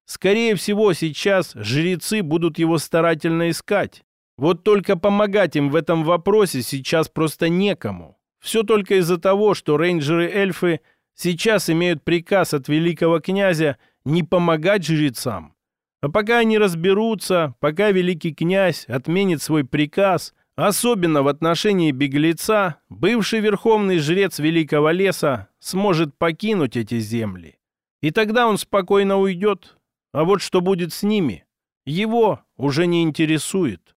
Скорее всего, сейчас жрецы будут его старательно искать. Вот только помогать им в этом вопросе сейчас просто некому. Все только из-за того, что рейнджеры-эльфы сейчас имеют приказ от великого князя не помогать жрецам, а пока они разберутся, пока великий князь отменит свой приказ, особенно в отношении беглеца, бывший верховный жрец великого леса сможет покинуть эти земли. И тогда он спокойно уйдет. А вот что будет с ними, его уже не интересует.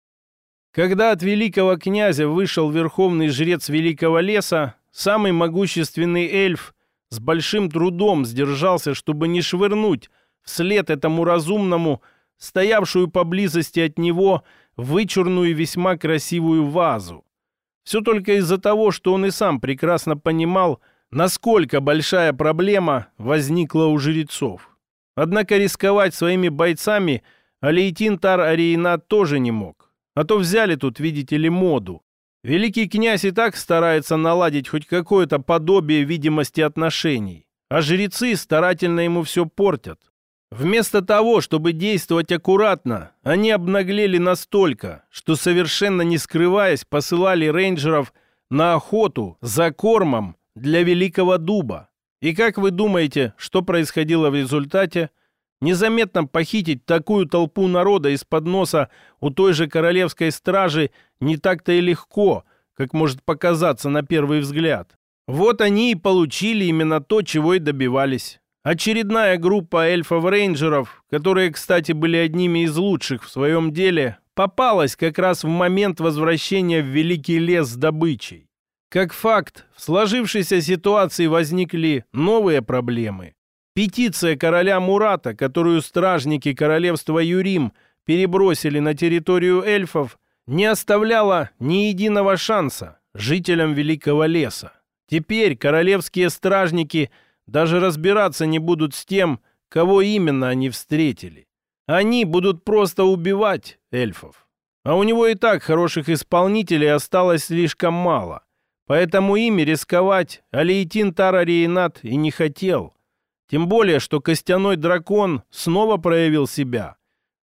Когда от великого князя вышел верховный жрец великого леса, самый могущественный эльф с большим трудом сдержался, чтобы не швырнуть вслед этому разумному, стоявшую поблизости от него, вычурную и весьма красивую вазу. Все только из-за того, что он и сам прекрасно понимал, насколько большая проблема возникла у жрецов. Однако рисковать своими бойцами Алейтин Тар Ариена тоже не мог. А то взяли тут, видите ли, моду. Великий князь и так старается наладить хоть какое-то подобие видимости отношений, а жрецы старательно ему все портят. Вместо того, чтобы действовать аккуратно, они обнаглели настолько, что совершенно не скрываясь посылали рейнджеров на охоту за кормом для Великого Дуба. И как вы думаете, что происходило в результате? Незаметно похитить такую толпу народа из-под носа у той же королевской стражи не так-то и легко, как может показаться на первый взгляд. Вот они и получили именно то, чего и добивались. Очередная группа эльфов-рейнджеров, которые, кстати, были одними из лучших в своем деле, попалась как раз в момент возвращения в Великий лес с добычей. Как факт, в сложившейся ситуации возникли новые проблемы. Петиция короля Мурата, которую стражники королевства Юрим перебросили на территорию эльфов, не оставляла ни единого шанса жителям Великого леса. Теперь королевские стражники – даже разбираться не будут с тем, кого именно они встретили. Они будут просто убивать эльфов. А у него и так хороших исполнителей осталось слишком мало. Поэтому ими рисковать Алиетин Тарариенат и не хотел. Тем более, что костяной дракон снова проявил себя.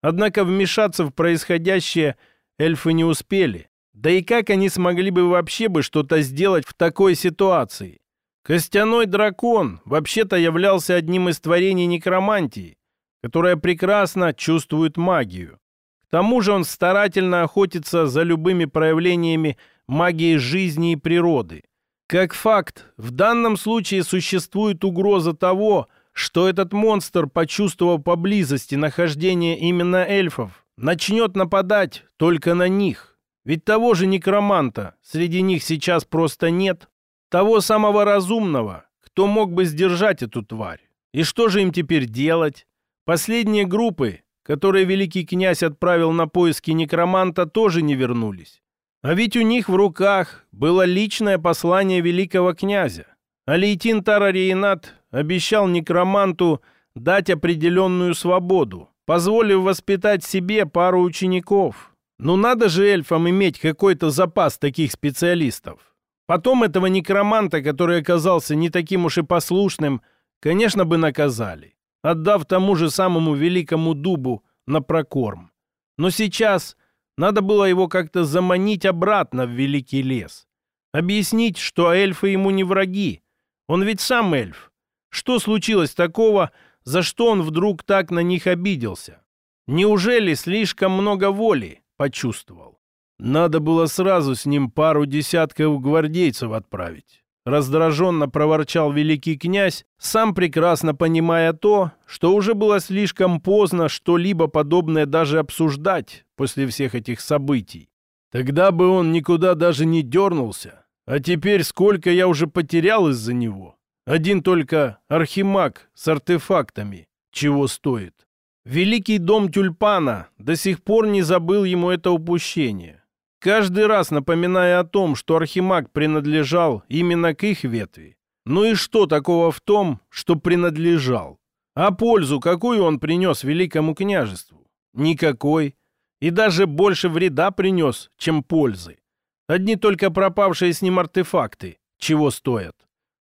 Однако вмешаться в происходящее эльфы не успели. Да и как они смогли бы вообще бы что-то сделать в такой ситуации? Костяной дракон вообще-то являлся одним из творений некромантии, которая прекрасно чувствует магию. К тому же он старательно охотится за любыми проявлениями магии жизни и природы. Как факт, в данном случае существует угроза того, что этот монстр, почувствовав поблизости нахождение именно эльфов, начнет нападать только на них. Ведь того же некроманта среди них сейчас просто нет. Того самого разумного, кто мог бы сдержать эту тварь. И что же им теперь делать? Последние группы, которые великий князь отправил на поиски некроманта, тоже не вернулись. А ведь у них в руках было личное послание великого князя. Алейтин Тарариенат обещал некроманту дать определенную свободу, позволив воспитать себе пару учеников. Ну надо же эльфам иметь какой-то запас таких специалистов. Потом этого некроманта, который оказался не таким уж и послушным, конечно бы наказали, отдав тому же самому великому дубу на прокорм. Но сейчас надо было его как-то заманить обратно в великий лес. Объяснить, что эльфы ему не враги. Он ведь сам эльф. Что случилось такого, за что он вдруг так на них обиделся? Неужели слишком много воли почувствовал? Надо было сразу с ним пару десятков гвардейцев отправить. Раздраженно проворчал великий князь, сам прекрасно понимая то, что уже было слишком поздно что-либо подобное даже обсуждать после всех этих событий. Тогда бы он никуда даже не дернулся. А теперь сколько я уже потерял из-за него. Один только архимаг с артефактами, чего стоит. Великий дом тюльпана до сих пор не забыл ему это упущение. Каждый раз напоминая о том, что Архимаг принадлежал именно к их ветви. Ну и что такого в том, что принадлежал? А пользу какую он принес великому княжеству? Никакой. И даже больше вреда принес, чем пользы. Одни только пропавшие с ним артефакты, чего стоят.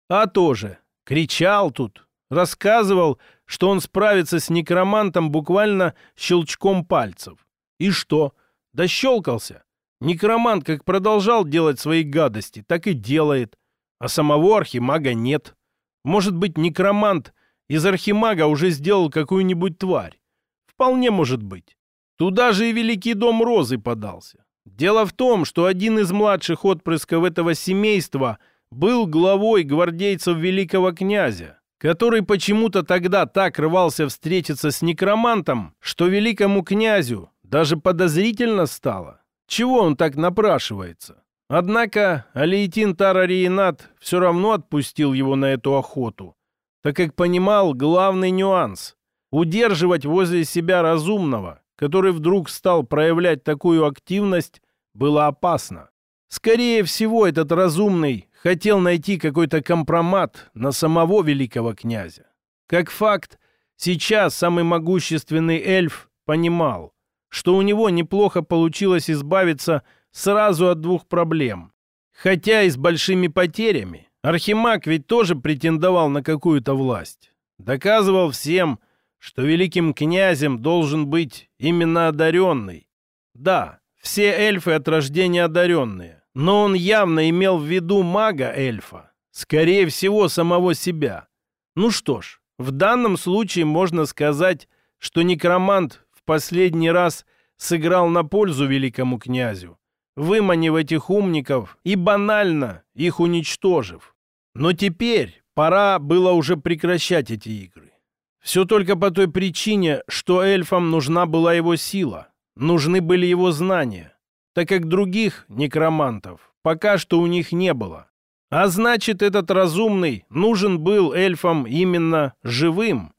А тоже кричал тут, рассказывал, что он справится с некромантом буквально щелчком пальцев. И что? Дощелкался. Некромант как продолжал делать свои гадости, так и делает. А самого архимага нет. Может быть, некромант из архимага уже сделал какую-нибудь тварь. Вполне может быть. Туда же и Великий дом Розы подался. Дело в том, что один из младших отпрысков этого семейства был главой гвардейцев великого князя, который почему-то тогда так рвался встретиться с некромантом, что великому князю даже подозрительно стало. Чего он так напрашивается? Однако Алиетин Тарариенат все равно отпустил его на эту охоту, так как понимал главный нюанс – удерживать возле себя разумного, который вдруг стал проявлять такую активность, было опасно. Скорее всего, этот разумный хотел найти какой-то компромат на самого великого князя. Как факт, сейчас самый могущественный эльф понимал, что у него неплохо получилось избавиться сразу от двух проблем. Хотя и с большими потерями. Архимаг ведь тоже претендовал на какую-то власть. Доказывал всем, что великим князем должен быть именно одаренный. Да, все эльфы от рождения одаренные, но он явно имел в виду мага-эльфа, скорее всего, самого себя. Ну что ж, в данном случае можно сказать, что некромант последний раз сыграл на пользу великому князю, выманив этих умников и банально их уничтожив. Но теперь пора было уже прекращать эти игры. Все только по той причине, что эльфам нужна была его сила, нужны были его знания, так как других некромантов пока что у них не было. А значит, этот разумный нужен был эльфам именно живым.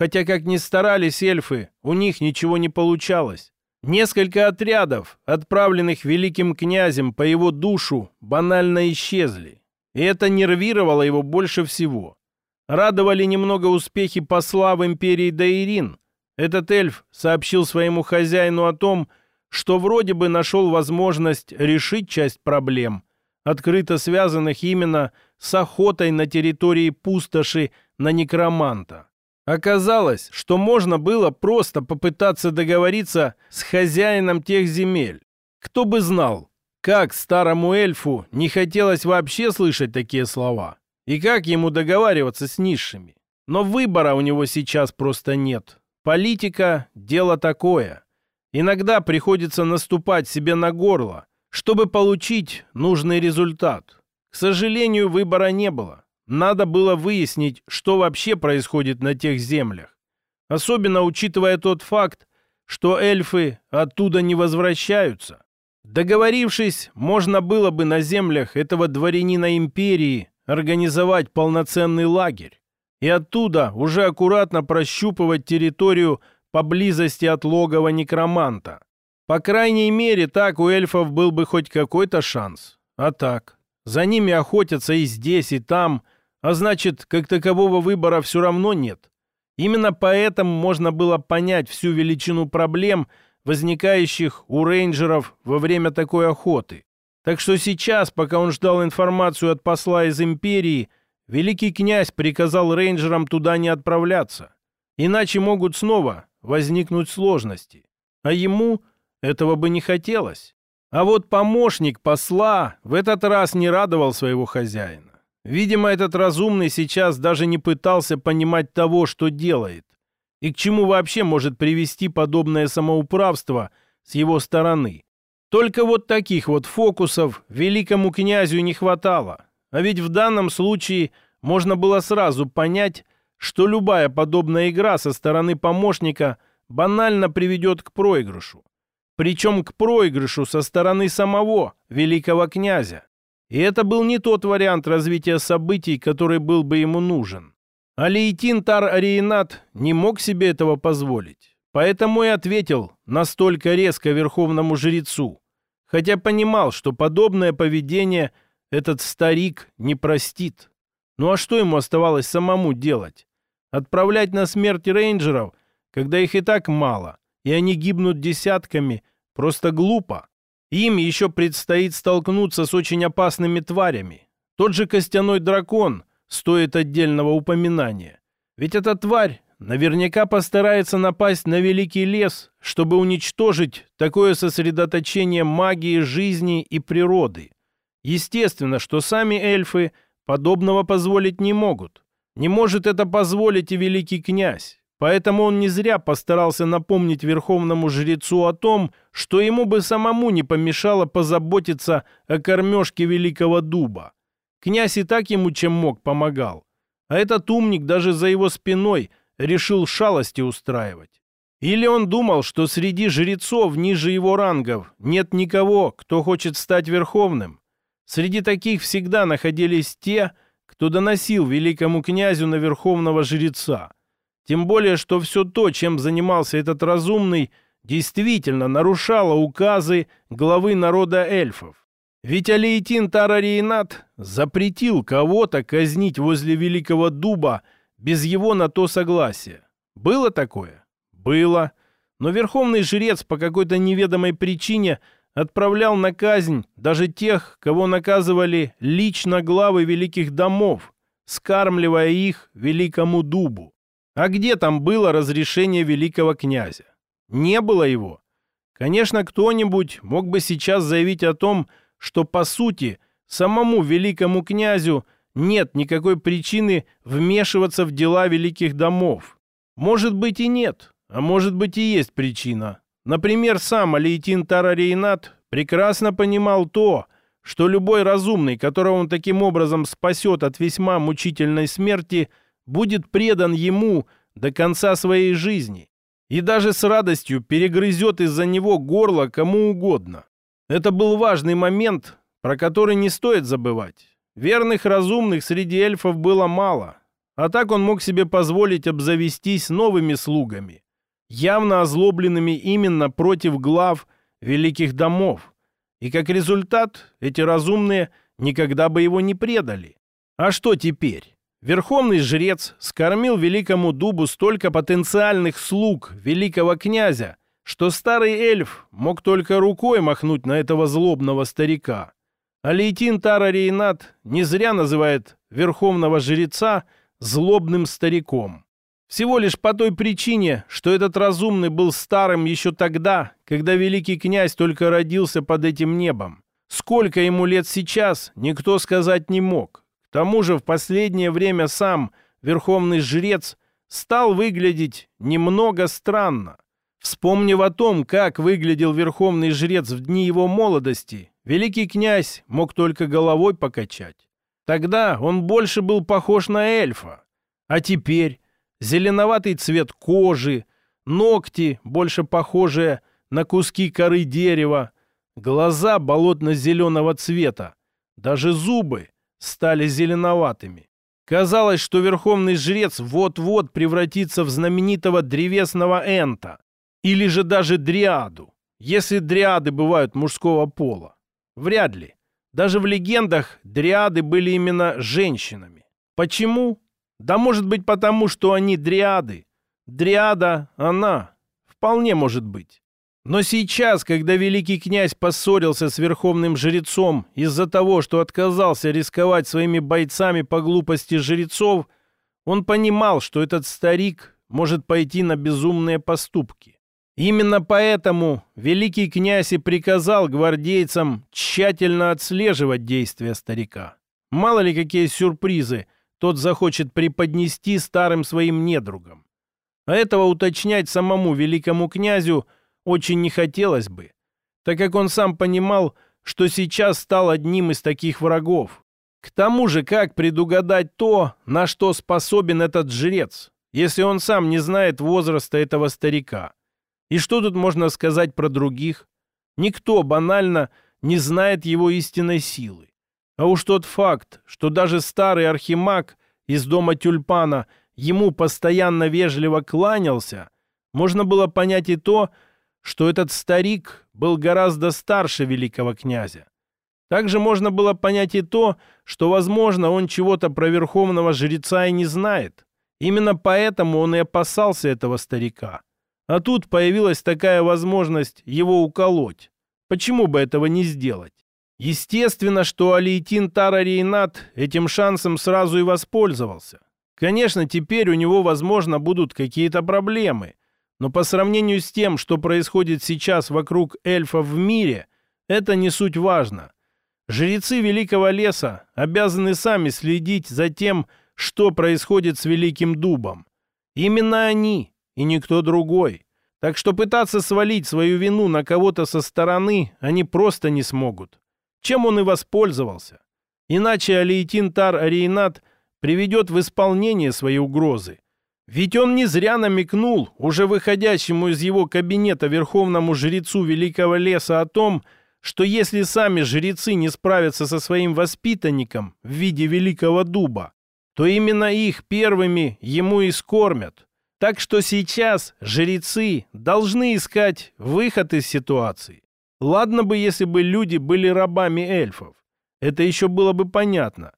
Хотя, как ни старались эльфы, у них ничего не получалось. Несколько отрядов, отправленных великим князем по его душу, банально исчезли. И это нервировало его больше всего. Радовали немного успехи посла в империи Даирин. Этот эльф сообщил своему хозяину о том, что вроде бы нашел возможность решить часть проблем, открыто связанных именно с охотой на территории пустоши на некроманта. Оказалось, что можно было просто попытаться договориться с хозяином тех земель. Кто бы знал, как старому эльфу не хотелось вообще слышать такие слова. И как ему договариваться с низшими? Но выбора у него сейчас просто нет. Политика – дело такое. Иногда приходится наступать себе на горло, чтобы получить нужный результат. К сожалению, выбора не было. Надо было выяснить, что вообще происходит на тех землях. Особенно учитывая тот факт, что эльфы оттуда не возвращаются. Договорившись, можно было бы на землях этого дворянина империи организовать полноценный лагерь и оттуда уже аккуратно прощупывать территорию поблизости от логова некроманта. По крайней мере, так у эльфов был бы хоть какой-то шанс. А так, за ними охотятся и здесь, и там, а значит, как такового выбора все равно нет. Именно поэтому можно было понять всю величину проблем, возникающих у рейнджеров во время такой охоты. Так что сейчас, пока он ждал информацию от посла из Империи, великий князь приказал рейнджерам туда не отправляться. Иначе могут снова возникнуть сложности. А ему этого бы не хотелось. А вот помощник посла в этот раз не радовал своего хозяина. Видимо, этот разумный сейчас даже не пытался понимать того, что делает. И к чему вообще может привести подобное самоуправство с его стороны. Только вот таких вот фокусов великому князю не хватало. А ведь в данном случае можно было сразу понять, что любая подобная игра со стороны помощника банально приведет к проигрышу. Причем к проигрышу со стороны самого великого князя. И это был не тот вариант развития событий, который был бы ему нужен. Алиетин Тар-Ариенат не мог себе этого позволить. Поэтому и ответил настолько резко верховному жрецу. хотя понимал, что подобное поведение этот старик не простит. Ну а что ему оставалось самому делать? Отправлять на смерть рейнджеров, когда их и так мало, и они гибнут десятками, просто глупо. Им еще предстоит столкнуться с очень опасными тварями. Тот же костяной дракон стоит отдельного упоминания. Ведь эта тварь наверняка постарается напасть на великий лес, чтобы уничтожить такое сосредоточение магии, жизни и природы. Естественно, что сами эльфы подобного позволить не могут. Не может это позволить и великий князь. Поэтому он не зря постарался напомнить верховному жрецу о том, что ему бы самому не помешало позаботиться о кормежке великого дуба. Князь и так ему чем мог помогал. А этот умник даже за его спиной решил шалости устраивать. Или он думал, что среди жрецов ниже его рангов нет никого, кто хочет стать верховным. Среди таких всегда находились те, кто доносил великому князю на верховного жреца. Тем более, что все то, чем занимался этот разумный, действительно нарушало указы главы народа эльфов. Ведь Алейтин Тарариенат запретил кого-то казнить возле Великого Дуба без его на то согласия. Было такое? Было. Но верховный жрец по какой-то неведомой причине отправлял на казнь даже тех, кого наказывали лично главы великих домов, скармливая их Великому Дубу. А где там было разрешение великого князя? Не было его. Конечно, кто-нибудь мог бы сейчас заявить о том, что, по сути, самому великому князю нет никакой причины вмешиваться в дела великих домов. Может быть и нет, а может быть и есть причина. Например, сам Алейтин Тарарейнат прекрасно понимал то, что любой разумный, которого он таким образом спасет от весьма мучительной смерти, будет предан ему до конца своей жизни и даже с радостью перегрызет из-за него горло кому угодно. Это был важный момент, про который не стоит забывать. Верных разумных среди эльфов было мало, а так он мог себе позволить обзавестись новыми слугами, явно озлобленными именно против глав великих домов. И как результат, эти разумные никогда бы его не предали. А что теперь? Верховный жрец скормил великому дубу столько потенциальных слуг великого князя, что старый эльф мог только рукой махнуть на этого злобного старика. А Лейтин Тарарейнат не зря называет верховного жреца злобным стариком. Всего лишь по той причине, что этот разумный был старым еще тогда, когда великий князь только родился под этим небом. Сколько ему лет сейчас, никто сказать не мог. Тому же в последнее время сам верховный жрец стал выглядеть немного странно. Вспомнив о том, как выглядел верховный жрец в дни его молодости, великий князь мог только головой покачать. Тогда он больше был похож на эльфа. А теперь зеленоватый цвет кожи, ногти, больше похожие на куски коры дерева, глаза болотно-зеленого цвета, даже зубы стали зеленоватыми. Казалось, что верховный жрец вот-вот превратится в знаменитого древесного энта, или же даже дриаду, если дриады бывают мужского пола. Вряд ли. Даже в легендах дриады были именно женщинами. Почему? Да может быть потому, что они дриады. Дриада – она. Вполне может быть. Но сейчас, когда великий князь поссорился с верховным жрецом из-за того, что отказался рисковать своими бойцами по глупости жрецов, он понимал, что этот старик может пойти на безумные поступки. Именно поэтому великий князь и приказал гвардейцам тщательно отслеживать действия старика. Мало ли какие сюрпризы тот захочет преподнести старым своим недругам. А этого уточнять самому великому князю очень не хотелось бы, так как он сам понимал, что сейчас стал одним из таких врагов. К тому же, как предугадать то, на что способен этот жрец, если он сам не знает возраста этого старика? И что тут можно сказать про других? Никто банально не знает его истинной силы. А уж тот факт, что даже старый архимаг из дома тюльпана ему постоянно вежливо кланялся, можно было понять и то, что этот старик был гораздо старше великого князя. Также можно было понять и то, что, возможно, он чего-то про верховного жреца и не знает. Именно поэтому он и опасался этого старика. А тут появилась такая возможность его уколоть. Почему бы этого не сделать? Естественно, что Алиетин Тарарейнат этим шансом сразу и воспользовался. Конечно, теперь у него, возможно, будут какие-то проблемы, но по сравнению с тем, что происходит сейчас вокруг эльфов в мире, это не суть важно. Жрецы Великого Леса обязаны сами следить за тем, что происходит с Великим Дубом. Именно они и никто другой. Так что пытаться свалить свою вину на кого-то со стороны они просто не смогут. Чем он и воспользовался. Иначе Алиетин Тар Ариенат приведет в исполнение свои угрозы. Ведь он не зря намекнул уже выходящему из его кабинета верховному жрецу Великого Леса о том, что если сами жрецы не справятся со своим воспитанником в виде Великого Дуба, то именно их первыми ему и скормят. Так что сейчас жрецы должны искать выход из ситуации. Ладно бы, если бы люди были рабами эльфов. Это еще было бы понятно.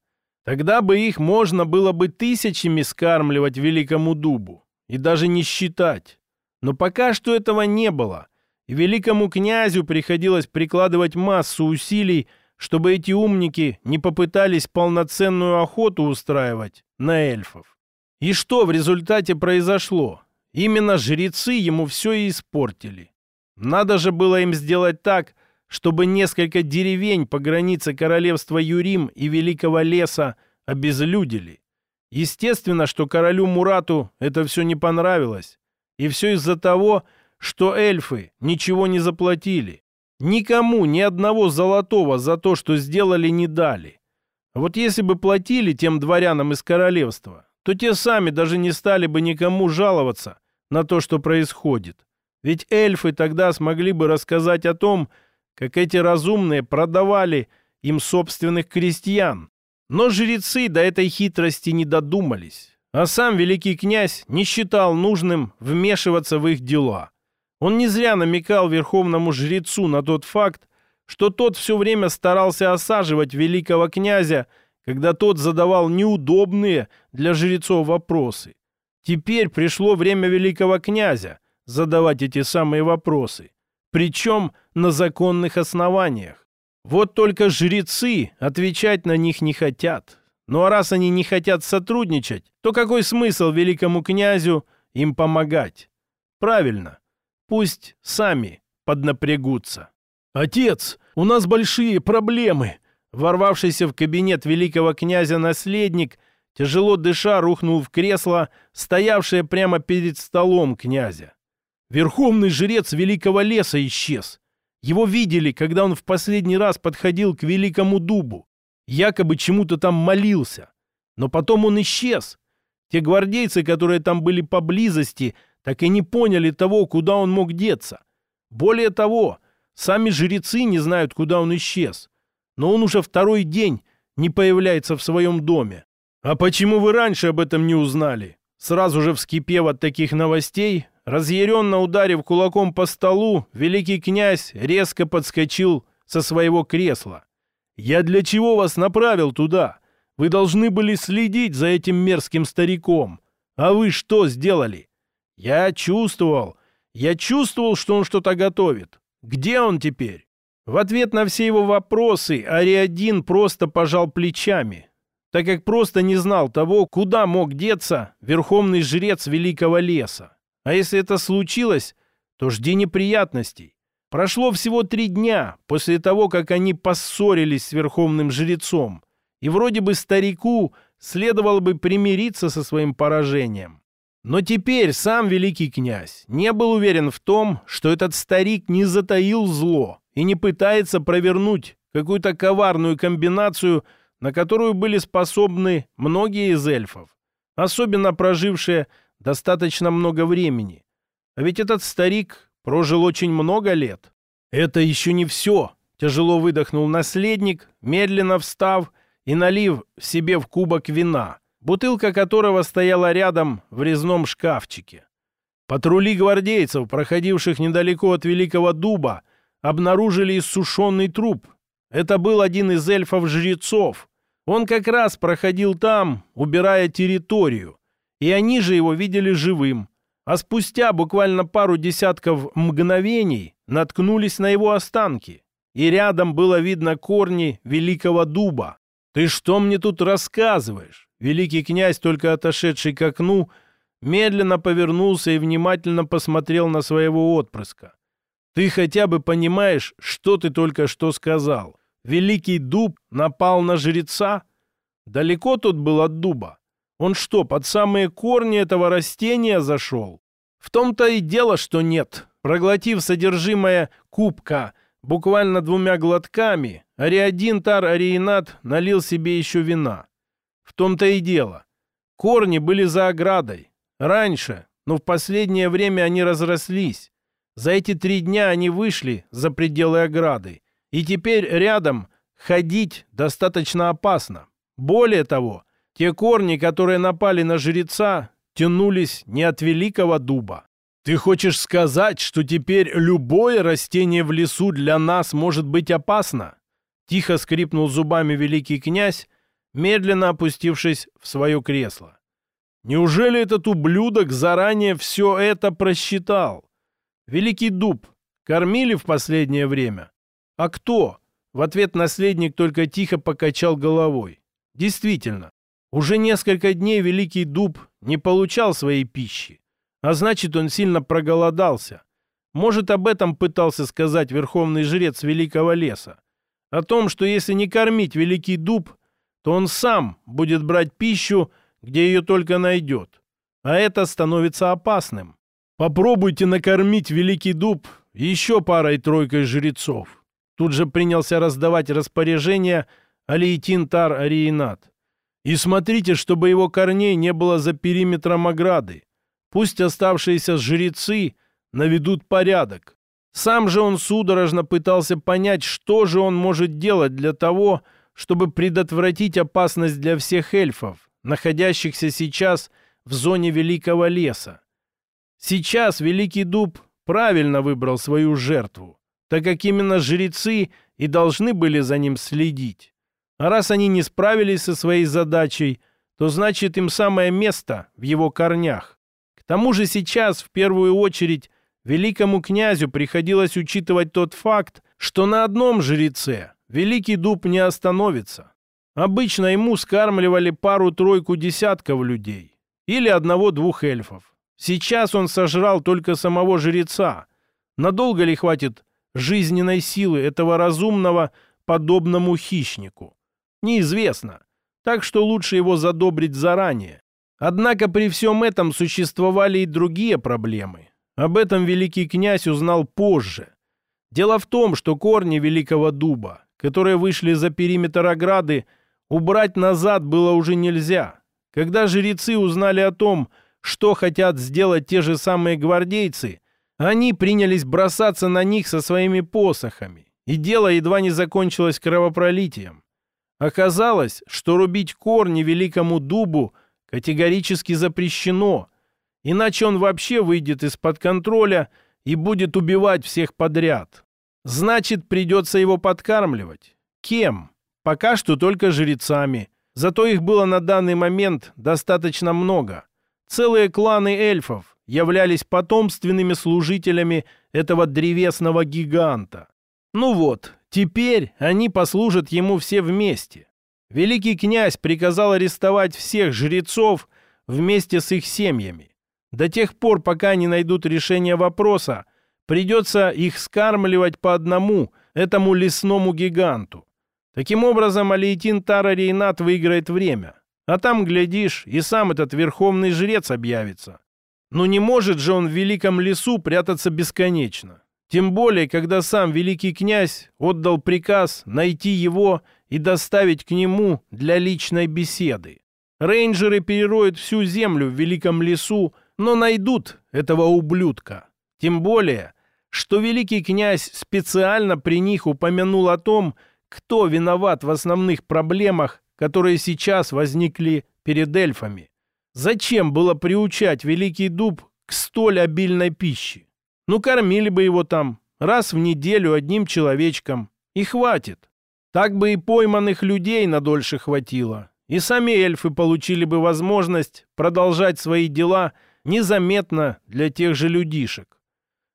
Тогда бы их можно было бы тысячами скармливать великому дубу и даже не считать. Но пока что этого не было, и великому князю приходилось прикладывать массу усилий, чтобы эти умники не попытались полноценную охоту устраивать на эльфов. И что в результате произошло? Именно жрецы ему все и испортили. Надо же было им сделать так, чтобы несколько деревень по границе королевства Юрим и Великого Леса обезлюдили. Естественно, что королю Мурату это все не понравилось. И все из-за того, что эльфы ничего не заплатили. Никому ни одного золотого за то, что сделали, не дали. Вот если бы платили тем дворянам из королевства, то те сами даже не стали бы никому жаловаться на то, что происходит. Ведь эльфы тогда смогли бы рассказать о том, как эти разумные продавали им собственных крестьян. Но жрецы до этой хитрости не додумались, а сам великий князь не считал нужным вмешиваться в их дела. Он не зря намекал верховному жрецу на тот факт, что тот все время старался осаживать великого князя, когда тот задавал неудобные для жрецов вопросы. Теперь пришло время великого князя задавать эти самые вопросы причем на законных основаниях. Вот только жрецы отвечать на них не хотят. Ну а раз они не хотят сотрудничать, то какой смысл великому князю им помогать? Правильно, пусть сами поднапрягутся. «Отец, у нас большие проблемы!» Ворвавшийся в кабинет великого князя наследник, тяжело дыша, рухнул в кресло, стоявшее прямо перед столом князя. Верховный жрец Великого Леса исчез. Его видели, когда он в последний раз подходил к Великому Дубу. Якобы чему-то там молился. Но потом он исчез. Те гвардейцы, которые там были поблизости, так и не поняли того, куда он мог деться. Более того, сами жрецы не знают, куда он исчез. Но он уже второй день не появляется в своем доме. А почему вы раньше об этом не узнали? Сразу же вскипев от таких новостей, Разъяренно ударив кулаком по столу, великий князь резко подскочил со своего кресла. «Я для чего вас направил туда? Вы должны были следить за этим мерзким стариком. А вы что сделали? Я чувствовал, я чувствовал, что он что-то готовит. Где он теперь?» В ответ на все его вопросы Ариадин просто пожал плечами, так как просто не знал того, куда мог деться верховный жрец Великого Леса. А если это случилось, то жди неприятностей. Прошло всего три дня после того, как они поссорились с верховным жрецом, и вроде бы старику следовало бы примириться со своим поражением. Но теперь сам великий князь не был уверен в том, что этот старик не затаил зло и не пытается провернуть какую-то коварную комбинацию, на которую были способны многие из эльфов, особенно прожившие достаточно много времени. А ведь этот старик прожил очень много лет. Это еще не все. Тяжело выдохнул наследник, медленно встав и налив себе в кубок вина, бутылка которого стояла рядом в резном шкафчике. Патрули гвардейцев, проходивших недалеко от Великого Дуба, обнаружили иссушенный труп. Это был один из эльфов-жрецов. Он как раз проходил там, убирая территорию, и они же его видели живым. А спустя буквально пару десятков мгновений наткнулись на его останки. И рядом было видно корни Великого Дуба. «Ты что мне тут рассказываешь?» Великий князь, только отошедший к окну, медленно повернулся и внимательно посмотрел на своего отпрыска. «Ты хотя бы понимаешь, что ты только что сказал? Великий дуб напал на жреца? Далеко тут был от дуба? Он что, под самые корни этого растения зашел? В том-то и дело, что нет. Проглотив содержимое кубка буквально двумя глотками, Ариадин Тар Ариенат налил себе еще вина. В том-то и дело. Корни были за оградой. Раньше, но в последнее время они разрослись. За эти три дня они вышли за пределы ограды. И теперь рядом ходить достаточно опасно. Более того, те корни, которые напали на жреца, тянулись не от великого дуба. Ты хочешь сказать, что теперь любое растение в лесу для нас может быть опасно? Тихо скрипнул зубами великий князь, медленно опустившись в свое кресло. Неужели этот ублюдок заранее все это просчитал? Великий дуб кормили в последнее время? А кто? В ответ наследник только тихо покачал головой. Действительно, уже несколько дней Великий Дуб не получал своей пищи, а значит, он сильно проголодался. Может, об этом пытался сказать верховный жрец Великого Леса. О том, что если не кормить Великий Дуб, то он сам будет брать пищу, где ее только найдет. А это становится опасным. Попробуйте накормить Великий Дуб еще парой-тройкой жрецов. Тут же принялся раздавать распоряжения Алиетин Тар Ариенат. И смотрите, чтобы его корней не было за периметром ограды. Пусть оставшиеся жрецы наведут порядок. Сам же он судорожно пытался понять, что же он может делать для того, чтобы предотвратить опасность для всех эльфов, находящихся сейчас в зоне Великого леса. Сейчас Великий Дуб правильно выбрал свою жертву, так как именно жрецы и должны были за ним следить. А раз они не справились со своей задачей, то значит им самое место в его корнях. К тому же сейчас, в первую очередь, великому князю приходилось учитывать тот факт, что на одном жреце великий дуб не остановится. Обычно ему скармливали пару-тройку десятков людей или одного-двух эльфов. Сейчас он сожрал только самого жреца. Надолго ли хватит жизненной силы этого разумного, подобному хищнику? Неизвестно. Так что лучше его задобрить заранее. Однако при всем этом существовали и другие проблемы. Об этом великий князь узнал позже. Дело в том, что корни великого дуба, которые вышли за периметр ограды, убрать назад было уже нельзя. Когда жрецы узнали о том, что хотят сделать те же самые гвардейцы, они принялись бросаться на них со своими посохами. И дело едва не закончилось кровопролитием. Оказалось, что рубить корни великому дубу категорически запрещено, иначе он вообще выйдет из-под контроля и будет убивать всех подряд. Значит, придется его подкармливать. Кем? Пока что только жрецами. Зато их было на данный момент достаточно много. Целые кланы эльфов являлись потомственными служителями этого древесного гиганта. Ну вот, Теперь они послужат ему все вместе. Великий князь приказал арестовать всех жрецов вместе с их семьями. До тех пор, пока не найдут решение вопроса, придется их скармливать по одному этому лесному гиганту. Таким образом, Алиетин Тара Рейнат выиграет время. А там, глядишь, и сам этот верховный жрец объявится. Но не может же он в великом лесу прятаться бесконечно. Тем более, когда сам великий князь отдал приказ найти его и доставить к нему для личной беседы. Рейнджеры перероют всю землю в великом лесу, но найдут этого ублюдка. Тем более, что великий князь специально при них упомянул о том, кто виноват в основных проблемах, которые сейчас возникли перед эльфами. Зачем было приучать Великий Дуб к столь обильной пище? Ну, кормили бы его там раз в неделю одним человечком. И хватит. Так бы и пойманных людей надольше хватило. И сами эльфы получили бы возможность продолжать свои дела незаметно для тех же людишек.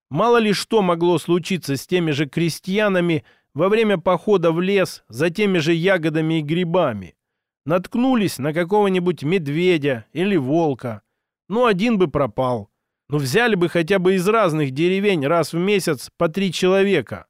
Мало ли что могло случиться с теми же крестьянами во время похода в лес за теми же ягодами и грибами. Наткнулись на какого-нибудь медведя или волка. Ну, один бы пропал. Ну, взяли бы хотя бы из разных деревень раз в месяц по три человека.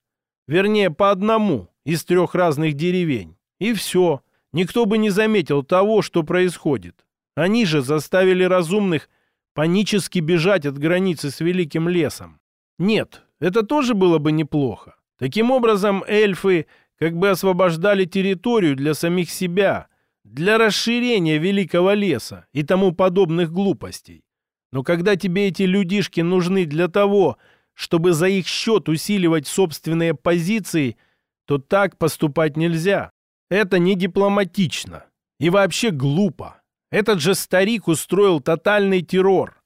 Вернее, по одному из трех разных деревень. И все. Никто бы не заметил того, что происходит. Они же заставили разумных панически бежать от границы с Великим лесом. Нет, это тоже было бы неплохо. Таким образом, эльфы как бы освобождали территорию для самих себя, для расширения великого леса и тому подобных глупостей. Но когда тебе эти людишки нужны для того, чтобы за их счет усиливать собственные позиции, то так поступать нельзя. Это не дипломатично и вообще глупо. Этот же старик устроил тотальный террор.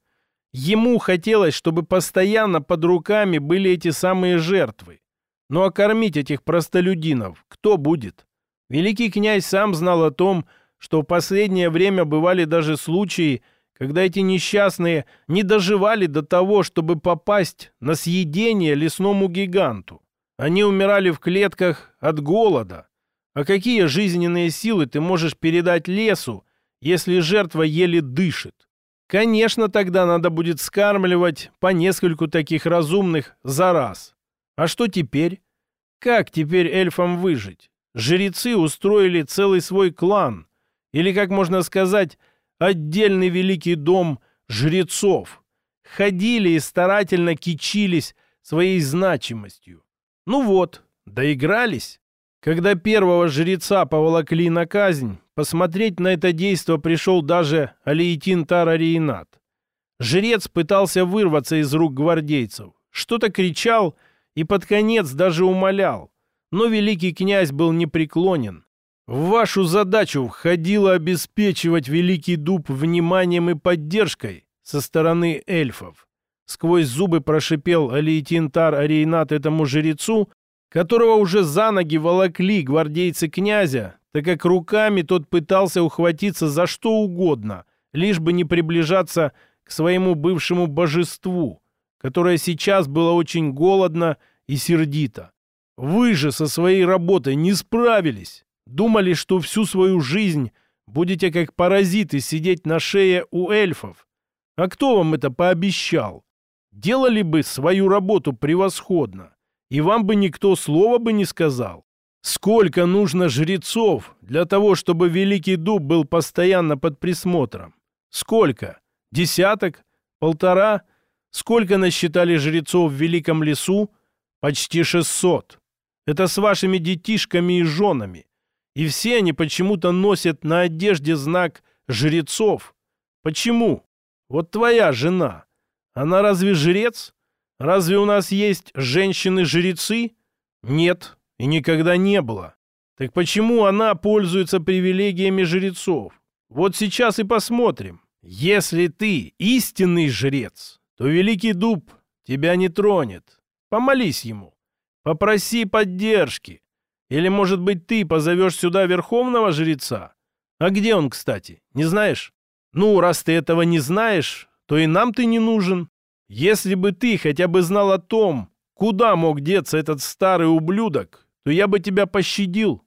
Ему хотелось, чтобы постоянно под руками были эти самые жертвы. Ну а кормить этих простолюдинов кто будет? Великий князь сам знал о том, что в последнее время бывали даже случаи, когда эти несчастные не доживали до того, чтобы попасть на съедение лесному гиганту. Они умирали в клетках от голода. А какие жизненные силы ты можешь передать лесу, если жертва еле дышит? Конечно, тогда надо будет скармливать по нескольку таких разумных за раз. А что теперь? Как теперь эльфам выжить? Жрецы устроили целый свой клан. Или, как можно сказать, отдельный великий дом жрецов. Ходили и старательно кичились своей значимостью. Ну вот, доигрались. Когда первого жреца поволокли на казнь, посмотреть на это действо пришел даже Алиетин Тарариенат. Жрец пытался вырваться из рук гвардейцев. Что-то кричал и под конец даже умолял. Но великий князь был непреклонен. В вашу задачу входило обеспечивать Великий Дуб вниманием и поддержкой со стороны эльфов. Сквозь зубы прошипел Алиетинтар Арейнат этому жрецу, которого уже за ноги волокли гвардейцы князя, так как руками тот пытался ухватиться за что угодно, лишь бы не приближаться к своему бывшему божеству, которое сейчас было очень голодно и сердито. Вы же со своей работой не справились. Думали, что всю свою жизнь будете как паразиты сидеть на шее у эльфов. А кто вам это пообещал? Делали бы свою работу превосходно, и вам бы никто слова бы не сказал. Сколько нужно жрецов для того, чтобы Великий Дуб был постоянно под присмотром? Сколько? Десяток? Полтора? Сколько насчитали жрецов в Великом лесу? Почти шестьсот. Это с вашими детишками и женами. И все они почему-то носят на одежде знак жрецов. Почему? Вот твоя жена. Она разве жрец? Разве у нас есть женщины-жрецы? Нет, и никогда не было. Так почему она пользуется привилегиями жрецов? Вот сейчас и посмотрим. Если ты истинный жрец, то Великий Дуб тебя не тронет. Помолись ему. Попроси поддержки. Или, может быть, ты позовешь сюда верховного жреца? А где он, кстати, не знаешь? Ну, раз ты этого не знаешь, то и нам ты не нужен. Если бы ты хотя бы знал о том, куда мог деться этот старый ублюдок, то я бы тебя пощадил.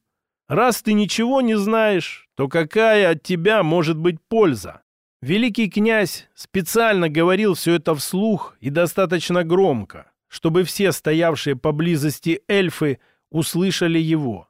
Раз ты ничего не знаешь, то какая от тебя может быть польза? Великий князь специально говорил все это вслух и достаточно громко, чтобы все стоявшие поблизости эльфы услышали его.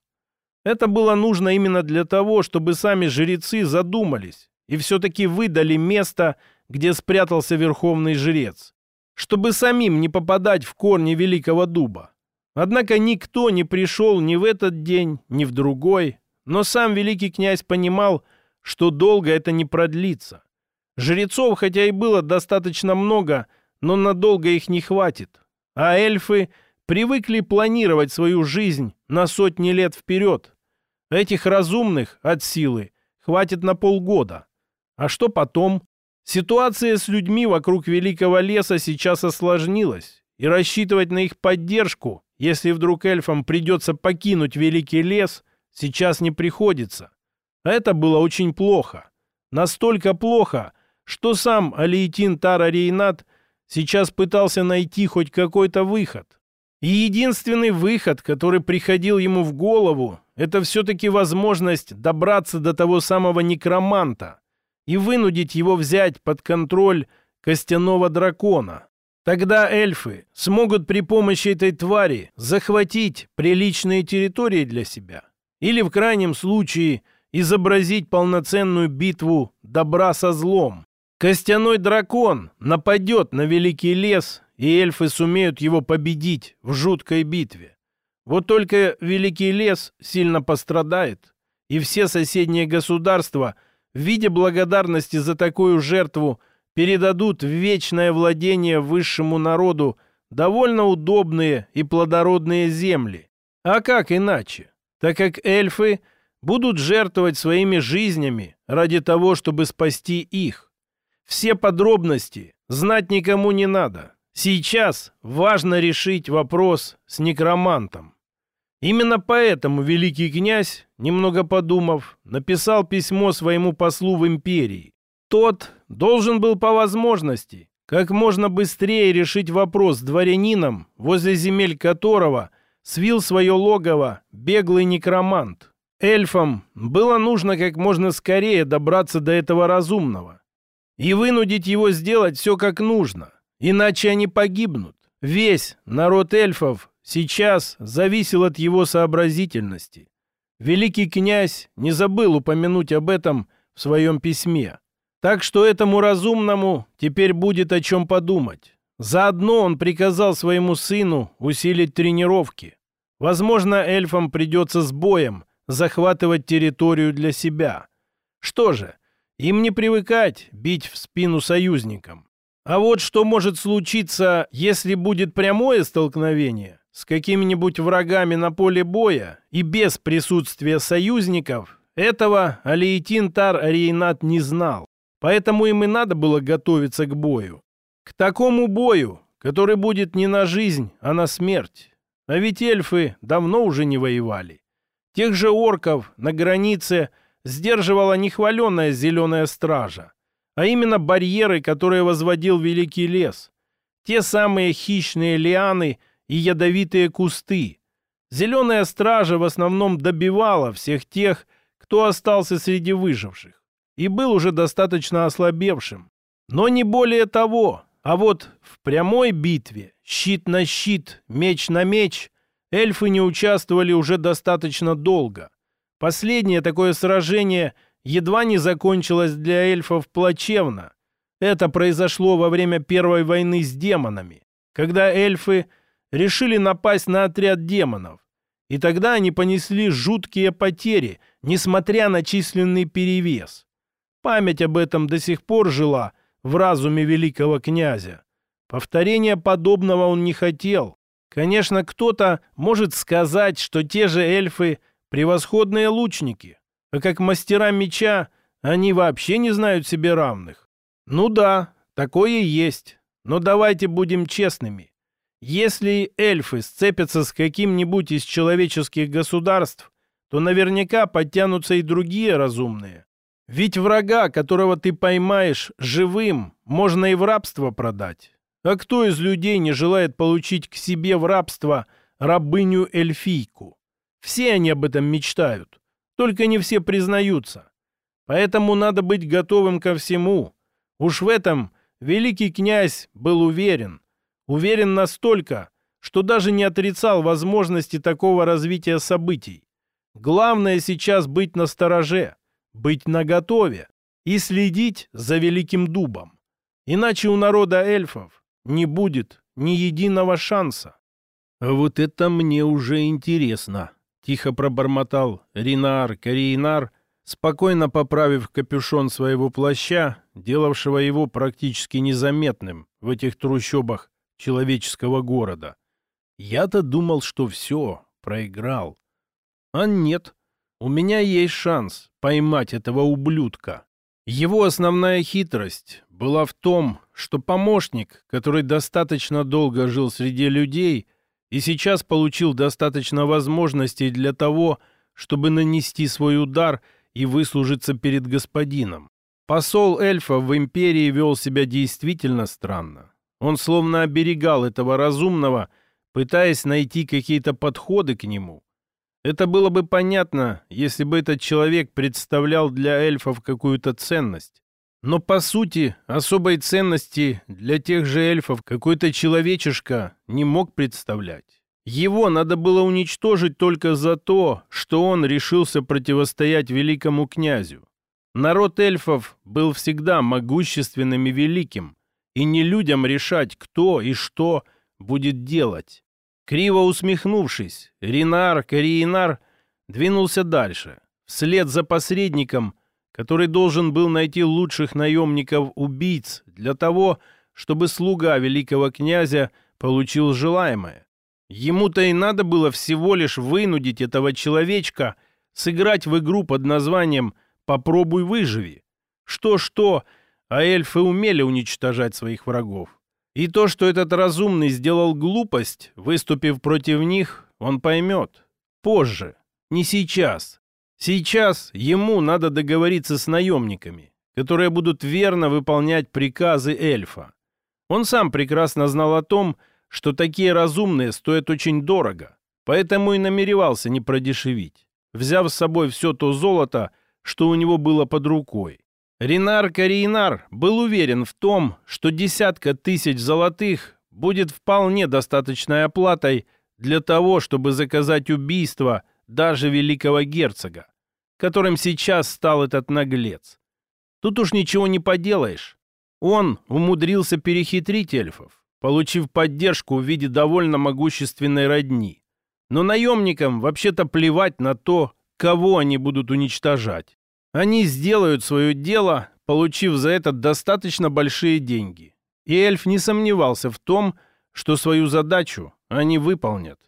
Это было нужно именно для того, чтобы сами жрецы задумались и все-таки выдали место, где спрятался верховный жрец, чтобы самим не попадать в корни великого дуба. Однако никто не пришел ни в этот день, ни в другой, но сам великий князь понимал, что долго это не продлится. Жрецов, хотя и было достаточно много, но надолго их не хватит. А эльфы привыкли планировать свою жизнь на сотни лет вперед. Этих разумных от силы хватит на полгода. А что потом? Ситуация с людьми вокруг Великого леса сейчас осложнилась, и рассчитывать на их поддержку, если вдруг эльфам придется покинуть Великий лес, сейчас не приходится. Это было очень плохо. Настолько плохо, что сам Алиетин Тара Рейнат сейчас пытался найти хоть какой-то выход. И единственный выход, который приходил ему в голову, это все-таки возможность добраться до того самого некроманта и вынудить его взять под контроль костяного дракона. Тогда эльфы смогут при помощи этой твари захватить приличные территории для себя. Или, в крайнем случае, изобразить полноценную битву добра со злом. Костяной дракон нападет на великий лес, и эльфы сумеют его победить в жуткой битве. Вот только великий лес сильно пострадает, и все соседние государства в виде благодарности за такую жертву передадут в вечное владение высшему народу довольно удобные и плодородные земли. А как иначе? Так как эльфы будут жертвовать своими жизнями ради того, чтобы спасти их. Все подробности знать никому не надо. Сейчас важно решить вопрос с некромантом. Именно поэтому великий князь, немного подумав, написал письмо своему послу в империи. Тот должен был по возможности как можно быстрее решить вопрос с дворянином, возле земель которого свил свое логово беглый некромант. Эльфам было нужно как можно скорее добраться до этого разумного и вынудить его сделать все как нужно, иначе они погибнут. Весь народ эльфов сейчас зависел от его сообразительности. Великий князь не забыл упомянуть об этом в своем письме. Так что этому разумному теперь будет о чем подумать. Заодно он приказал своему сыну усилить тренировки. Возможно, эльфам придется с боем захватывать территорию для себя. Что же, им не привыкать бить в спину союзникам. А вот что может случиться, если будет прямое столкновение с какими-нибудь врагами на поле боя и без присутствия союзников, этого Алиетин Тар Ариенат не знал. Поэтому им и надо было готовиться к бою. К такому бою, который будет не на жизнь, а на смерть. А ведь эльфы давно уже не воевали. Тех же орков на границе сдерживала нехваленная зеленая стража, а именно барьеры, которые возводил Великий лес. Те самые хищные лианы и ядовитые кусты. Зеленая стража в основном добивала всех тех, кто остался среди выживших и был уже достаточно ослабевшим. Но не более того. А вот в прямой битве, щит на щит, меч на меч, эльфы не участвовали уже достаточно долго. Последнее такое сражение едва не закончилось для эльфов плачевно. Это произошло во время Первой войны с демонами, когда эльфы решили напасть на отряд демонов. И тогда они понесли жуткие потери, несмотря на численный перевес. Память об этом до сих пор жила в разуме великого князя. Повторения подобного он не хотел. Конечно, кто-то может сказать, что те же эльфы — превосходные лучники, а как мастера меча они вообще не знают себе равных. Ну да, такое есть, но давайте будем честными. Если эльфы сцепятся с каким-нибудь из человеческих государств, то наверняка подтянутся и другие разумные. Ведь врага, которого ты поймаешь живым, можно и в рабство продать. А кто из людей не желает получить к себе в рабство рабыню-эльфийку? Все они об этом мечтают, только не все признаются. Поэтому надо быть готовым ко всему. Уж в этом великий князь был уверен. Уверен настолько, что даже не отрицал возможности такого развития событий. Главное сейчас быть настороже быть наготове и следить за Великим Дубом. Иначе у народа эльфов не будет ни единого шанса. Вот это мне уже интересно, тихо пробормотал Ринар Каринар, спокойно поправив капюшон своего плаща, делавшего его практически незаметным в этих трущобах человеческого города. Я-то думал, что все, проиграл. А нет, у меня есть шанс поймать этого ублюдка. Его основная хитрость была в том, что помощник, который достаточно долго жил среди людей и сейчас получил достаточно возможностей для того, чтобы нанести свой удар и выслужиться перед господином. Посол эльфа в империи вел себя действительно странно. Он словно оберегал этого разумного, пытаясь найти какие-то подходы к нему. Это было бы понятно, если бы этот человек представлял для эльфов какую-то ценность. Но, по сути, особой ценности для тех же эльфов какой-то человечишка не мог представлять. Его надо было уничтожить только за то, что он решился противостоять великому князю. Народ эльфов был всегда могущественным и великим, и не людям решать, кто и что будет делать. Криво усмехнувшись, Ринар Кориинар двинулся дальше, вслед за посредником, который должен был найти лучших наемников-убийц для того, чтобы слуга великого князя получил желаемое. Ему-то и надо было всего лишь вынудить этого человечка сыграть в игру под названием «Попробуй выживи». Что-что, а эльфы умели уничтожать своих врагов. И то, что этот разумный сделал глупость, выступив против них, он поймет. Позже, не сейчас. Сейчас ему надо договориться с наемниками, которые будут верно выполнять приказы эльфа. Он сам прекрасно знал о том, что такие разумные стоят очень дорого, поэтому и намеревался не продешевить, взяв с собой все то золото, что у него было под рукой. Ренар Кариинар был уверен в том, что десятка тысяч золотых будет вполне достаточной оплатой для того, чтобы заказать убийство даже великого герцога, которым сейчас стал этот наглец. Тут уж ничего не поделаешь. Он умудрился перехитрить эльфов, получив поддержку в виде довольно могущественной родни. Но наемникам вообще-то плевать на то, кого они будут уничтожать. Они сделают свое дело, получив за это достаточно большие деньги. И эльф не сомневался в том, что свою задачу они выполнят.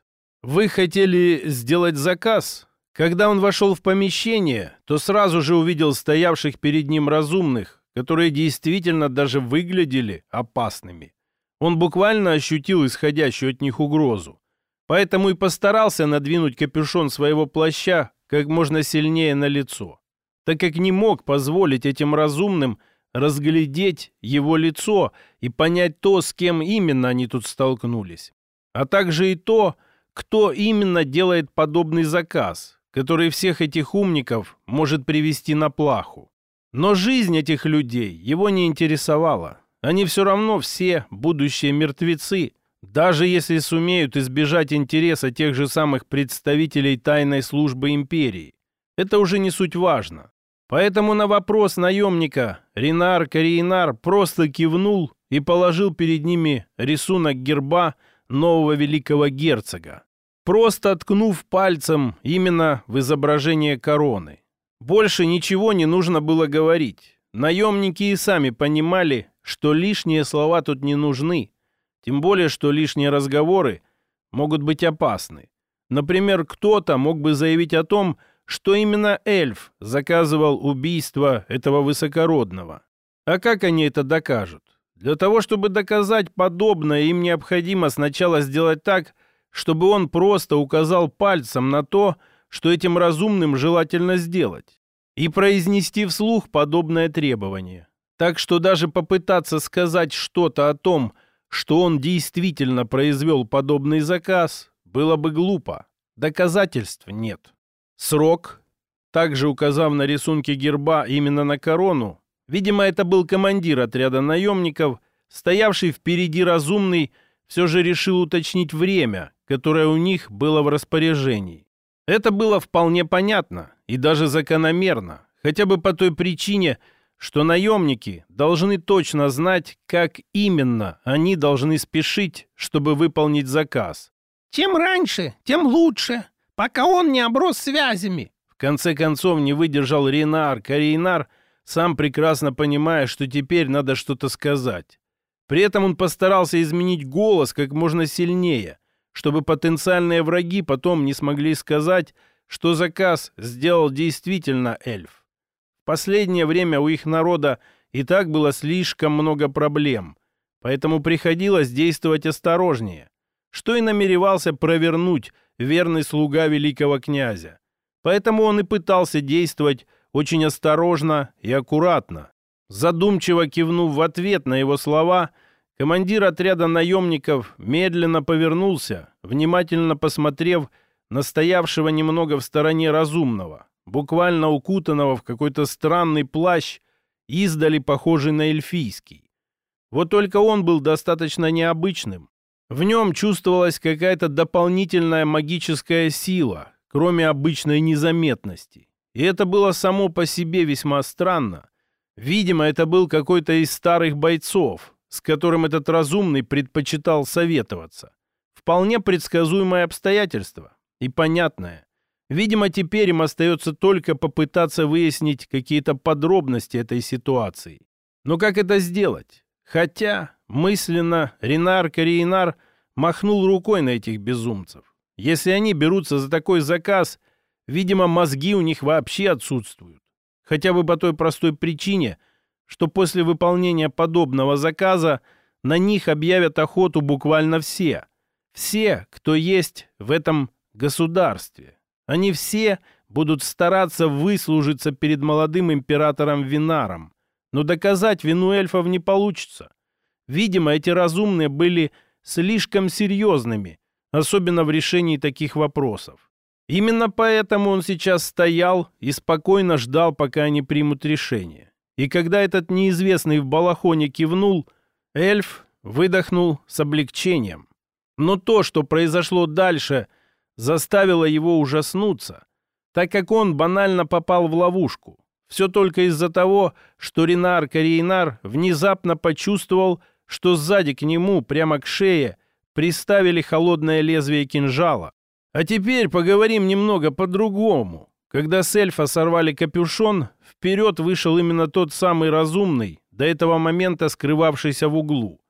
Вы хотели сделать заказ? Когда он вошел в помещение, то сразу же увидел стоявших перед ним разумных, которые действительно даже выглядели опасными. Он буквально ощутил исходящую от них угрозу. Поэтому и постарался надвинуть капюшон своего плаща как можно сильнее на лицо так как не мог позволить этим разумным разглядеть его лицо и понять то, с кем именно они тут столкнулись, а также и то, кто именно делает подобный заказ, который всех этих умников может привести на плаху. Но жизнь этих людей его не интересовала. Они все равно все будущие мертвецы, даже если сумеют избежать интереса тех же самых представителей тайной службы империи. Это уже не суть важно. Поэтому на вопрос наемника Ринар Кариинар просто кивнул и положил перед ними рисунок герба нового великого герцога, просто ткнув пальцем именно в изображение короны. Больше ничего не нужно было говорить. Наемники и сами понимали, что лишние слова тут не нужны, тем более, что лишние разговоры могут быть опасны. Например, кто-то мог бы заявить о том, что именно эльф заказывал убийство этого высокородного. А как они это докажут? Для того, чтобы доказать подобное, им необходимо сначала сделать так, чтобы он просто указал пальцем на то, что этим разумным желательно сделать, и произнести вслух подобное требование. Так что даже попытаться сказать что-то о том, что он действительно произвел подобный заказ, было бы глупо. Доказательств нет. Срок, также указав на рисунке герба именно на корону, видимо, это был командир отряда наемников, стоявший впереди разумный, все же решил уточнить время, которое у них было в распоряжении. Это было вполне понятно и даже закономерно, хотя бы по той причине, что наемники должны точно знать, как именно они должны спешить, чтобы выполнить заказ. «Чем раньше, тем лучше», пока он не оброс связями. В конце концов не выдержал Ренар, Каринар, сам прекрасно понимая, что теперь надо что-то сказать. При этом он постарался изменить голос как можно сильнее, чтобы потенциальные враги потом не смогли сказать, что заказ сделал действительно эльф. последнее время у их народа и так было слишком много проблем, поэтому приходилось действовать осторожнее, что и намеревался провернуть верный слуга великого князя. Поэтому он и пытался действовать очень осторожно и аккуратно. Задумчиво кивнув в ответ на его слова, командир отряда наемников медленно повернулся, внимательно посмотрев на стоявшего немного в стороне разумного, буквально укутанного в какой-то странный плащ, издали похожий на эльфийский. Вот только он был достаточно необычным. В нем чувствовалась какая-то дополнительная магическая сила, кроме обычной незаметности. И это было само по себе весьма странно. Видимо, это был какой-то из старых бойцов, с которым этот разумный предпочитал советоваться. Вполне предсказуемое обстоятельство и понятное. Видимо, теперь им остается только попытаться выяснить какие-то подробности этой ситуации. Но как это сделать? Хотя мысленно Ренар Кориенар махнул рукой на этих безумцев. Если они берутся за такой заказ, видимо, мозги у них вообще отсутствуют. Хотя бы по той простой причине, что после выполнения подобного заказа на них объявят охоту буквально все. Все, кто есть в этом государстве. Они все будут стараться выслужиться перед молодым императором Винаром. Но доказать вину эльфов не получится. Видимо, эти разумные были слишком серьезными, особенно в решении таких вопросов. Именно поэтому он сейчас стоял и спокойно ждал, пока они примут решение. И когда этот неизвестный в балахоне кивнул, эльф выдохнул с облегчением. Но то, что произошло дальше, заставило его ужаснуться, так как он банально попал в ловушку. Все только из-за того, что Ренар Кориенар внезапно почувствовал, что сзади к нему, прямо к шее, приставили холодное лезвие кинжала. А теперь поговорим немного по-другому. Когда с эльфа сорвали капюшон, вперед вышел именно тот самый разумный, до этого момента скрывавшийся в углу,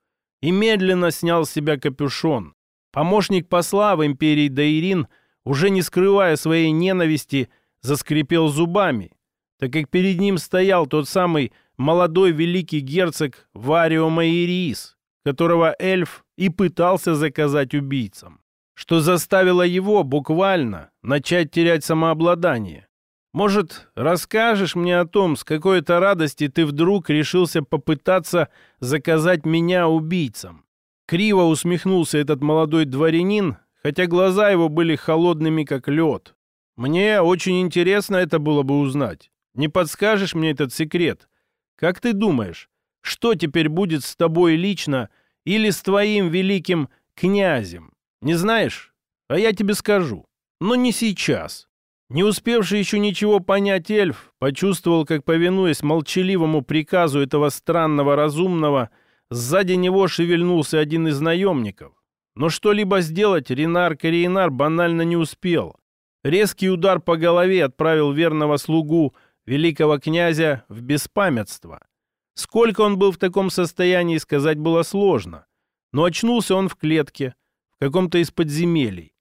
и медленно снял с себя капюшон. Помощник посла в империи Даирин, уже не скрывая своей ненависти, заскрипел зубами, так как перед ним стоял тот самый молодой великий герцог Варио Майерис, которого эльф и пытался заказать убийцам, что заставило его буквально начать терять самообладание. Может, расскажешь мне о том, с какой-то радости ты вдруг решился попытаться заказать меня убийцам? Криво усмехнулся этот молодой дворянин, хотя глаза его были холодными, как лед. Мне очень интересно это было бы узнать. Не подскажешь мне этот секрет? Как ты думаешь, что теперь будет с тобой лично или с твоим великим князем? Не знаешь? А я тебе скажу. Но не сейчас. Не успевший еще ничего понять эльф почувствовал, как, повинуясь молчаливому приказу этого странного разумного, Сзади него шевельнулся один из наемников. Но что-либо сделать Ренар Кориенар банально не успел. Резкий удар по голове отправил верного слугу великого князя в беспамятство. Сколько он был в таком состоянии, сказать было сложно. Но очнулся он в клетке, в каком-то из подземелий.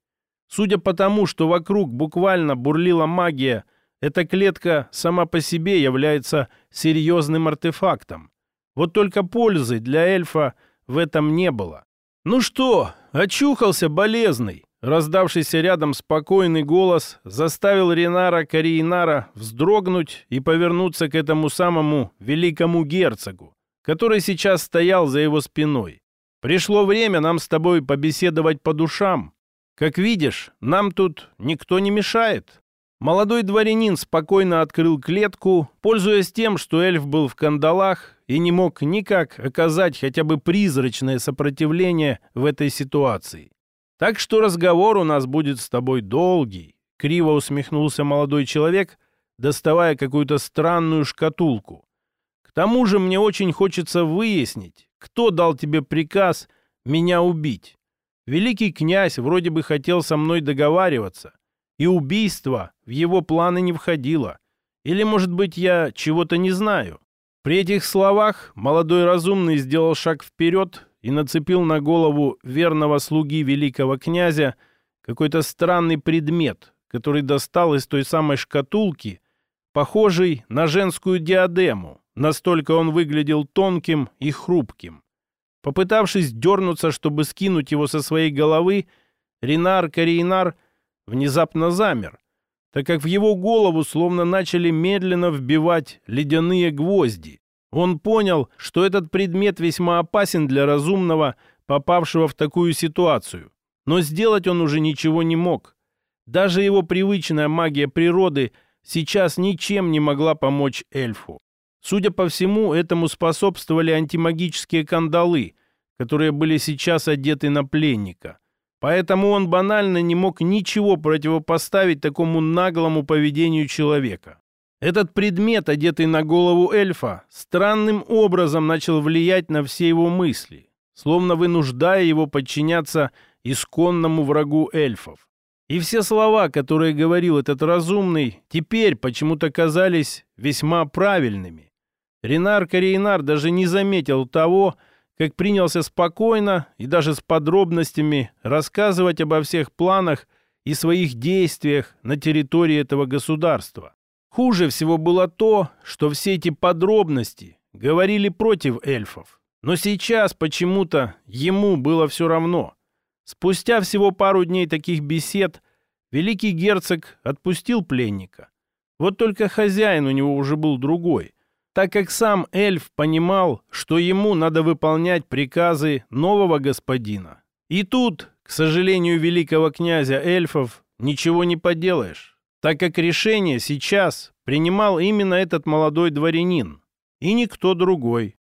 Судя по тому, что вокруг буквально бурлила магия, эта клетка сама по себе является серьезным артефактом. Вот только пользы для эльфа в этом не было. «Ну что, очухался болезный?» Раздавшийся рядом спокойный голос заставил Ренара Кориинара вздрогнуть и повернуться к этому самому великому герцогу, который сейчас стоял за его спиной. «Пришло время нам с тобой побеседовать по душам. Как видишь, нам тут никто не мешает». Молодой дворянин спокойно открыл клетку, пользуясь тем, что эльф был в кандалах и не мог никак оказать хотя бы призрачное сопротивление в этой ситуации. Так что разговор у нас будет с тобой долгий, криво усмехнулся молодой человек, доставая какую-то странную шкатулку. К тому же мне очень хочется выяснить, кто дал тебе приказ меня убить. Великий князь вроде бы хотел со мной договариваться, и убийство в его планы не входило. Или, может быть, я чего-то не знаю. При этих словах молодой разумный сделал шаг вперед и нацепил на голову верного слуги великого князя какой-то странный предмет, который достал из той самой шкатулки, похожий на женскую диадему, настолько он выглядел тонким и хрупким. Попытавшись дернуться, чтобы скинуть его со своей головы, Ренар Каринар внезапно замер, так как в его голову словно начали медленно вбивать ледяные гвозди. Он понял, что этот предмет весьма опасен для разумного, попавшего в такую ситуацию. Но сделать он уже ничего не мог. Даже его привычная магия природы сейчас ничем не могла помочь эльфу. Судя по всему, этому способствовали антимагические кандалы, которые были сейчас одеты на пленника. Поэтому он банально не мог ничего противопоставить такому наглому поведению человека. Этот предмет, одетый на голову эльфа, странным образом начал влиять на все его мысли, словно вынуждая его подчиняться исконному врагу эльфов. И все слова, которые говорил этот разумный, теперь почему-то казались весьма правильными. Ренар Корейнар даже не заметил того, как принялся спокойно и даже с подробностями рассказывать обо всех планах и своих действиях на территории этого государства. Хуже всего было то, что все эти подробности говорили против эльфов. Но сейчас почему-то ему было все равно. Спустя всего пару дней таких бесед великий герцог отпустил пленника. Вот только хозяин у него уже был другой так как сам эльф понимал, что ему надо выполнять приказы нового господина. И тут, к сожалению великого князя эльфов, ничего не поделаешь, так как решение сейчас принимал именно этот молодой дворянин, и никто другой.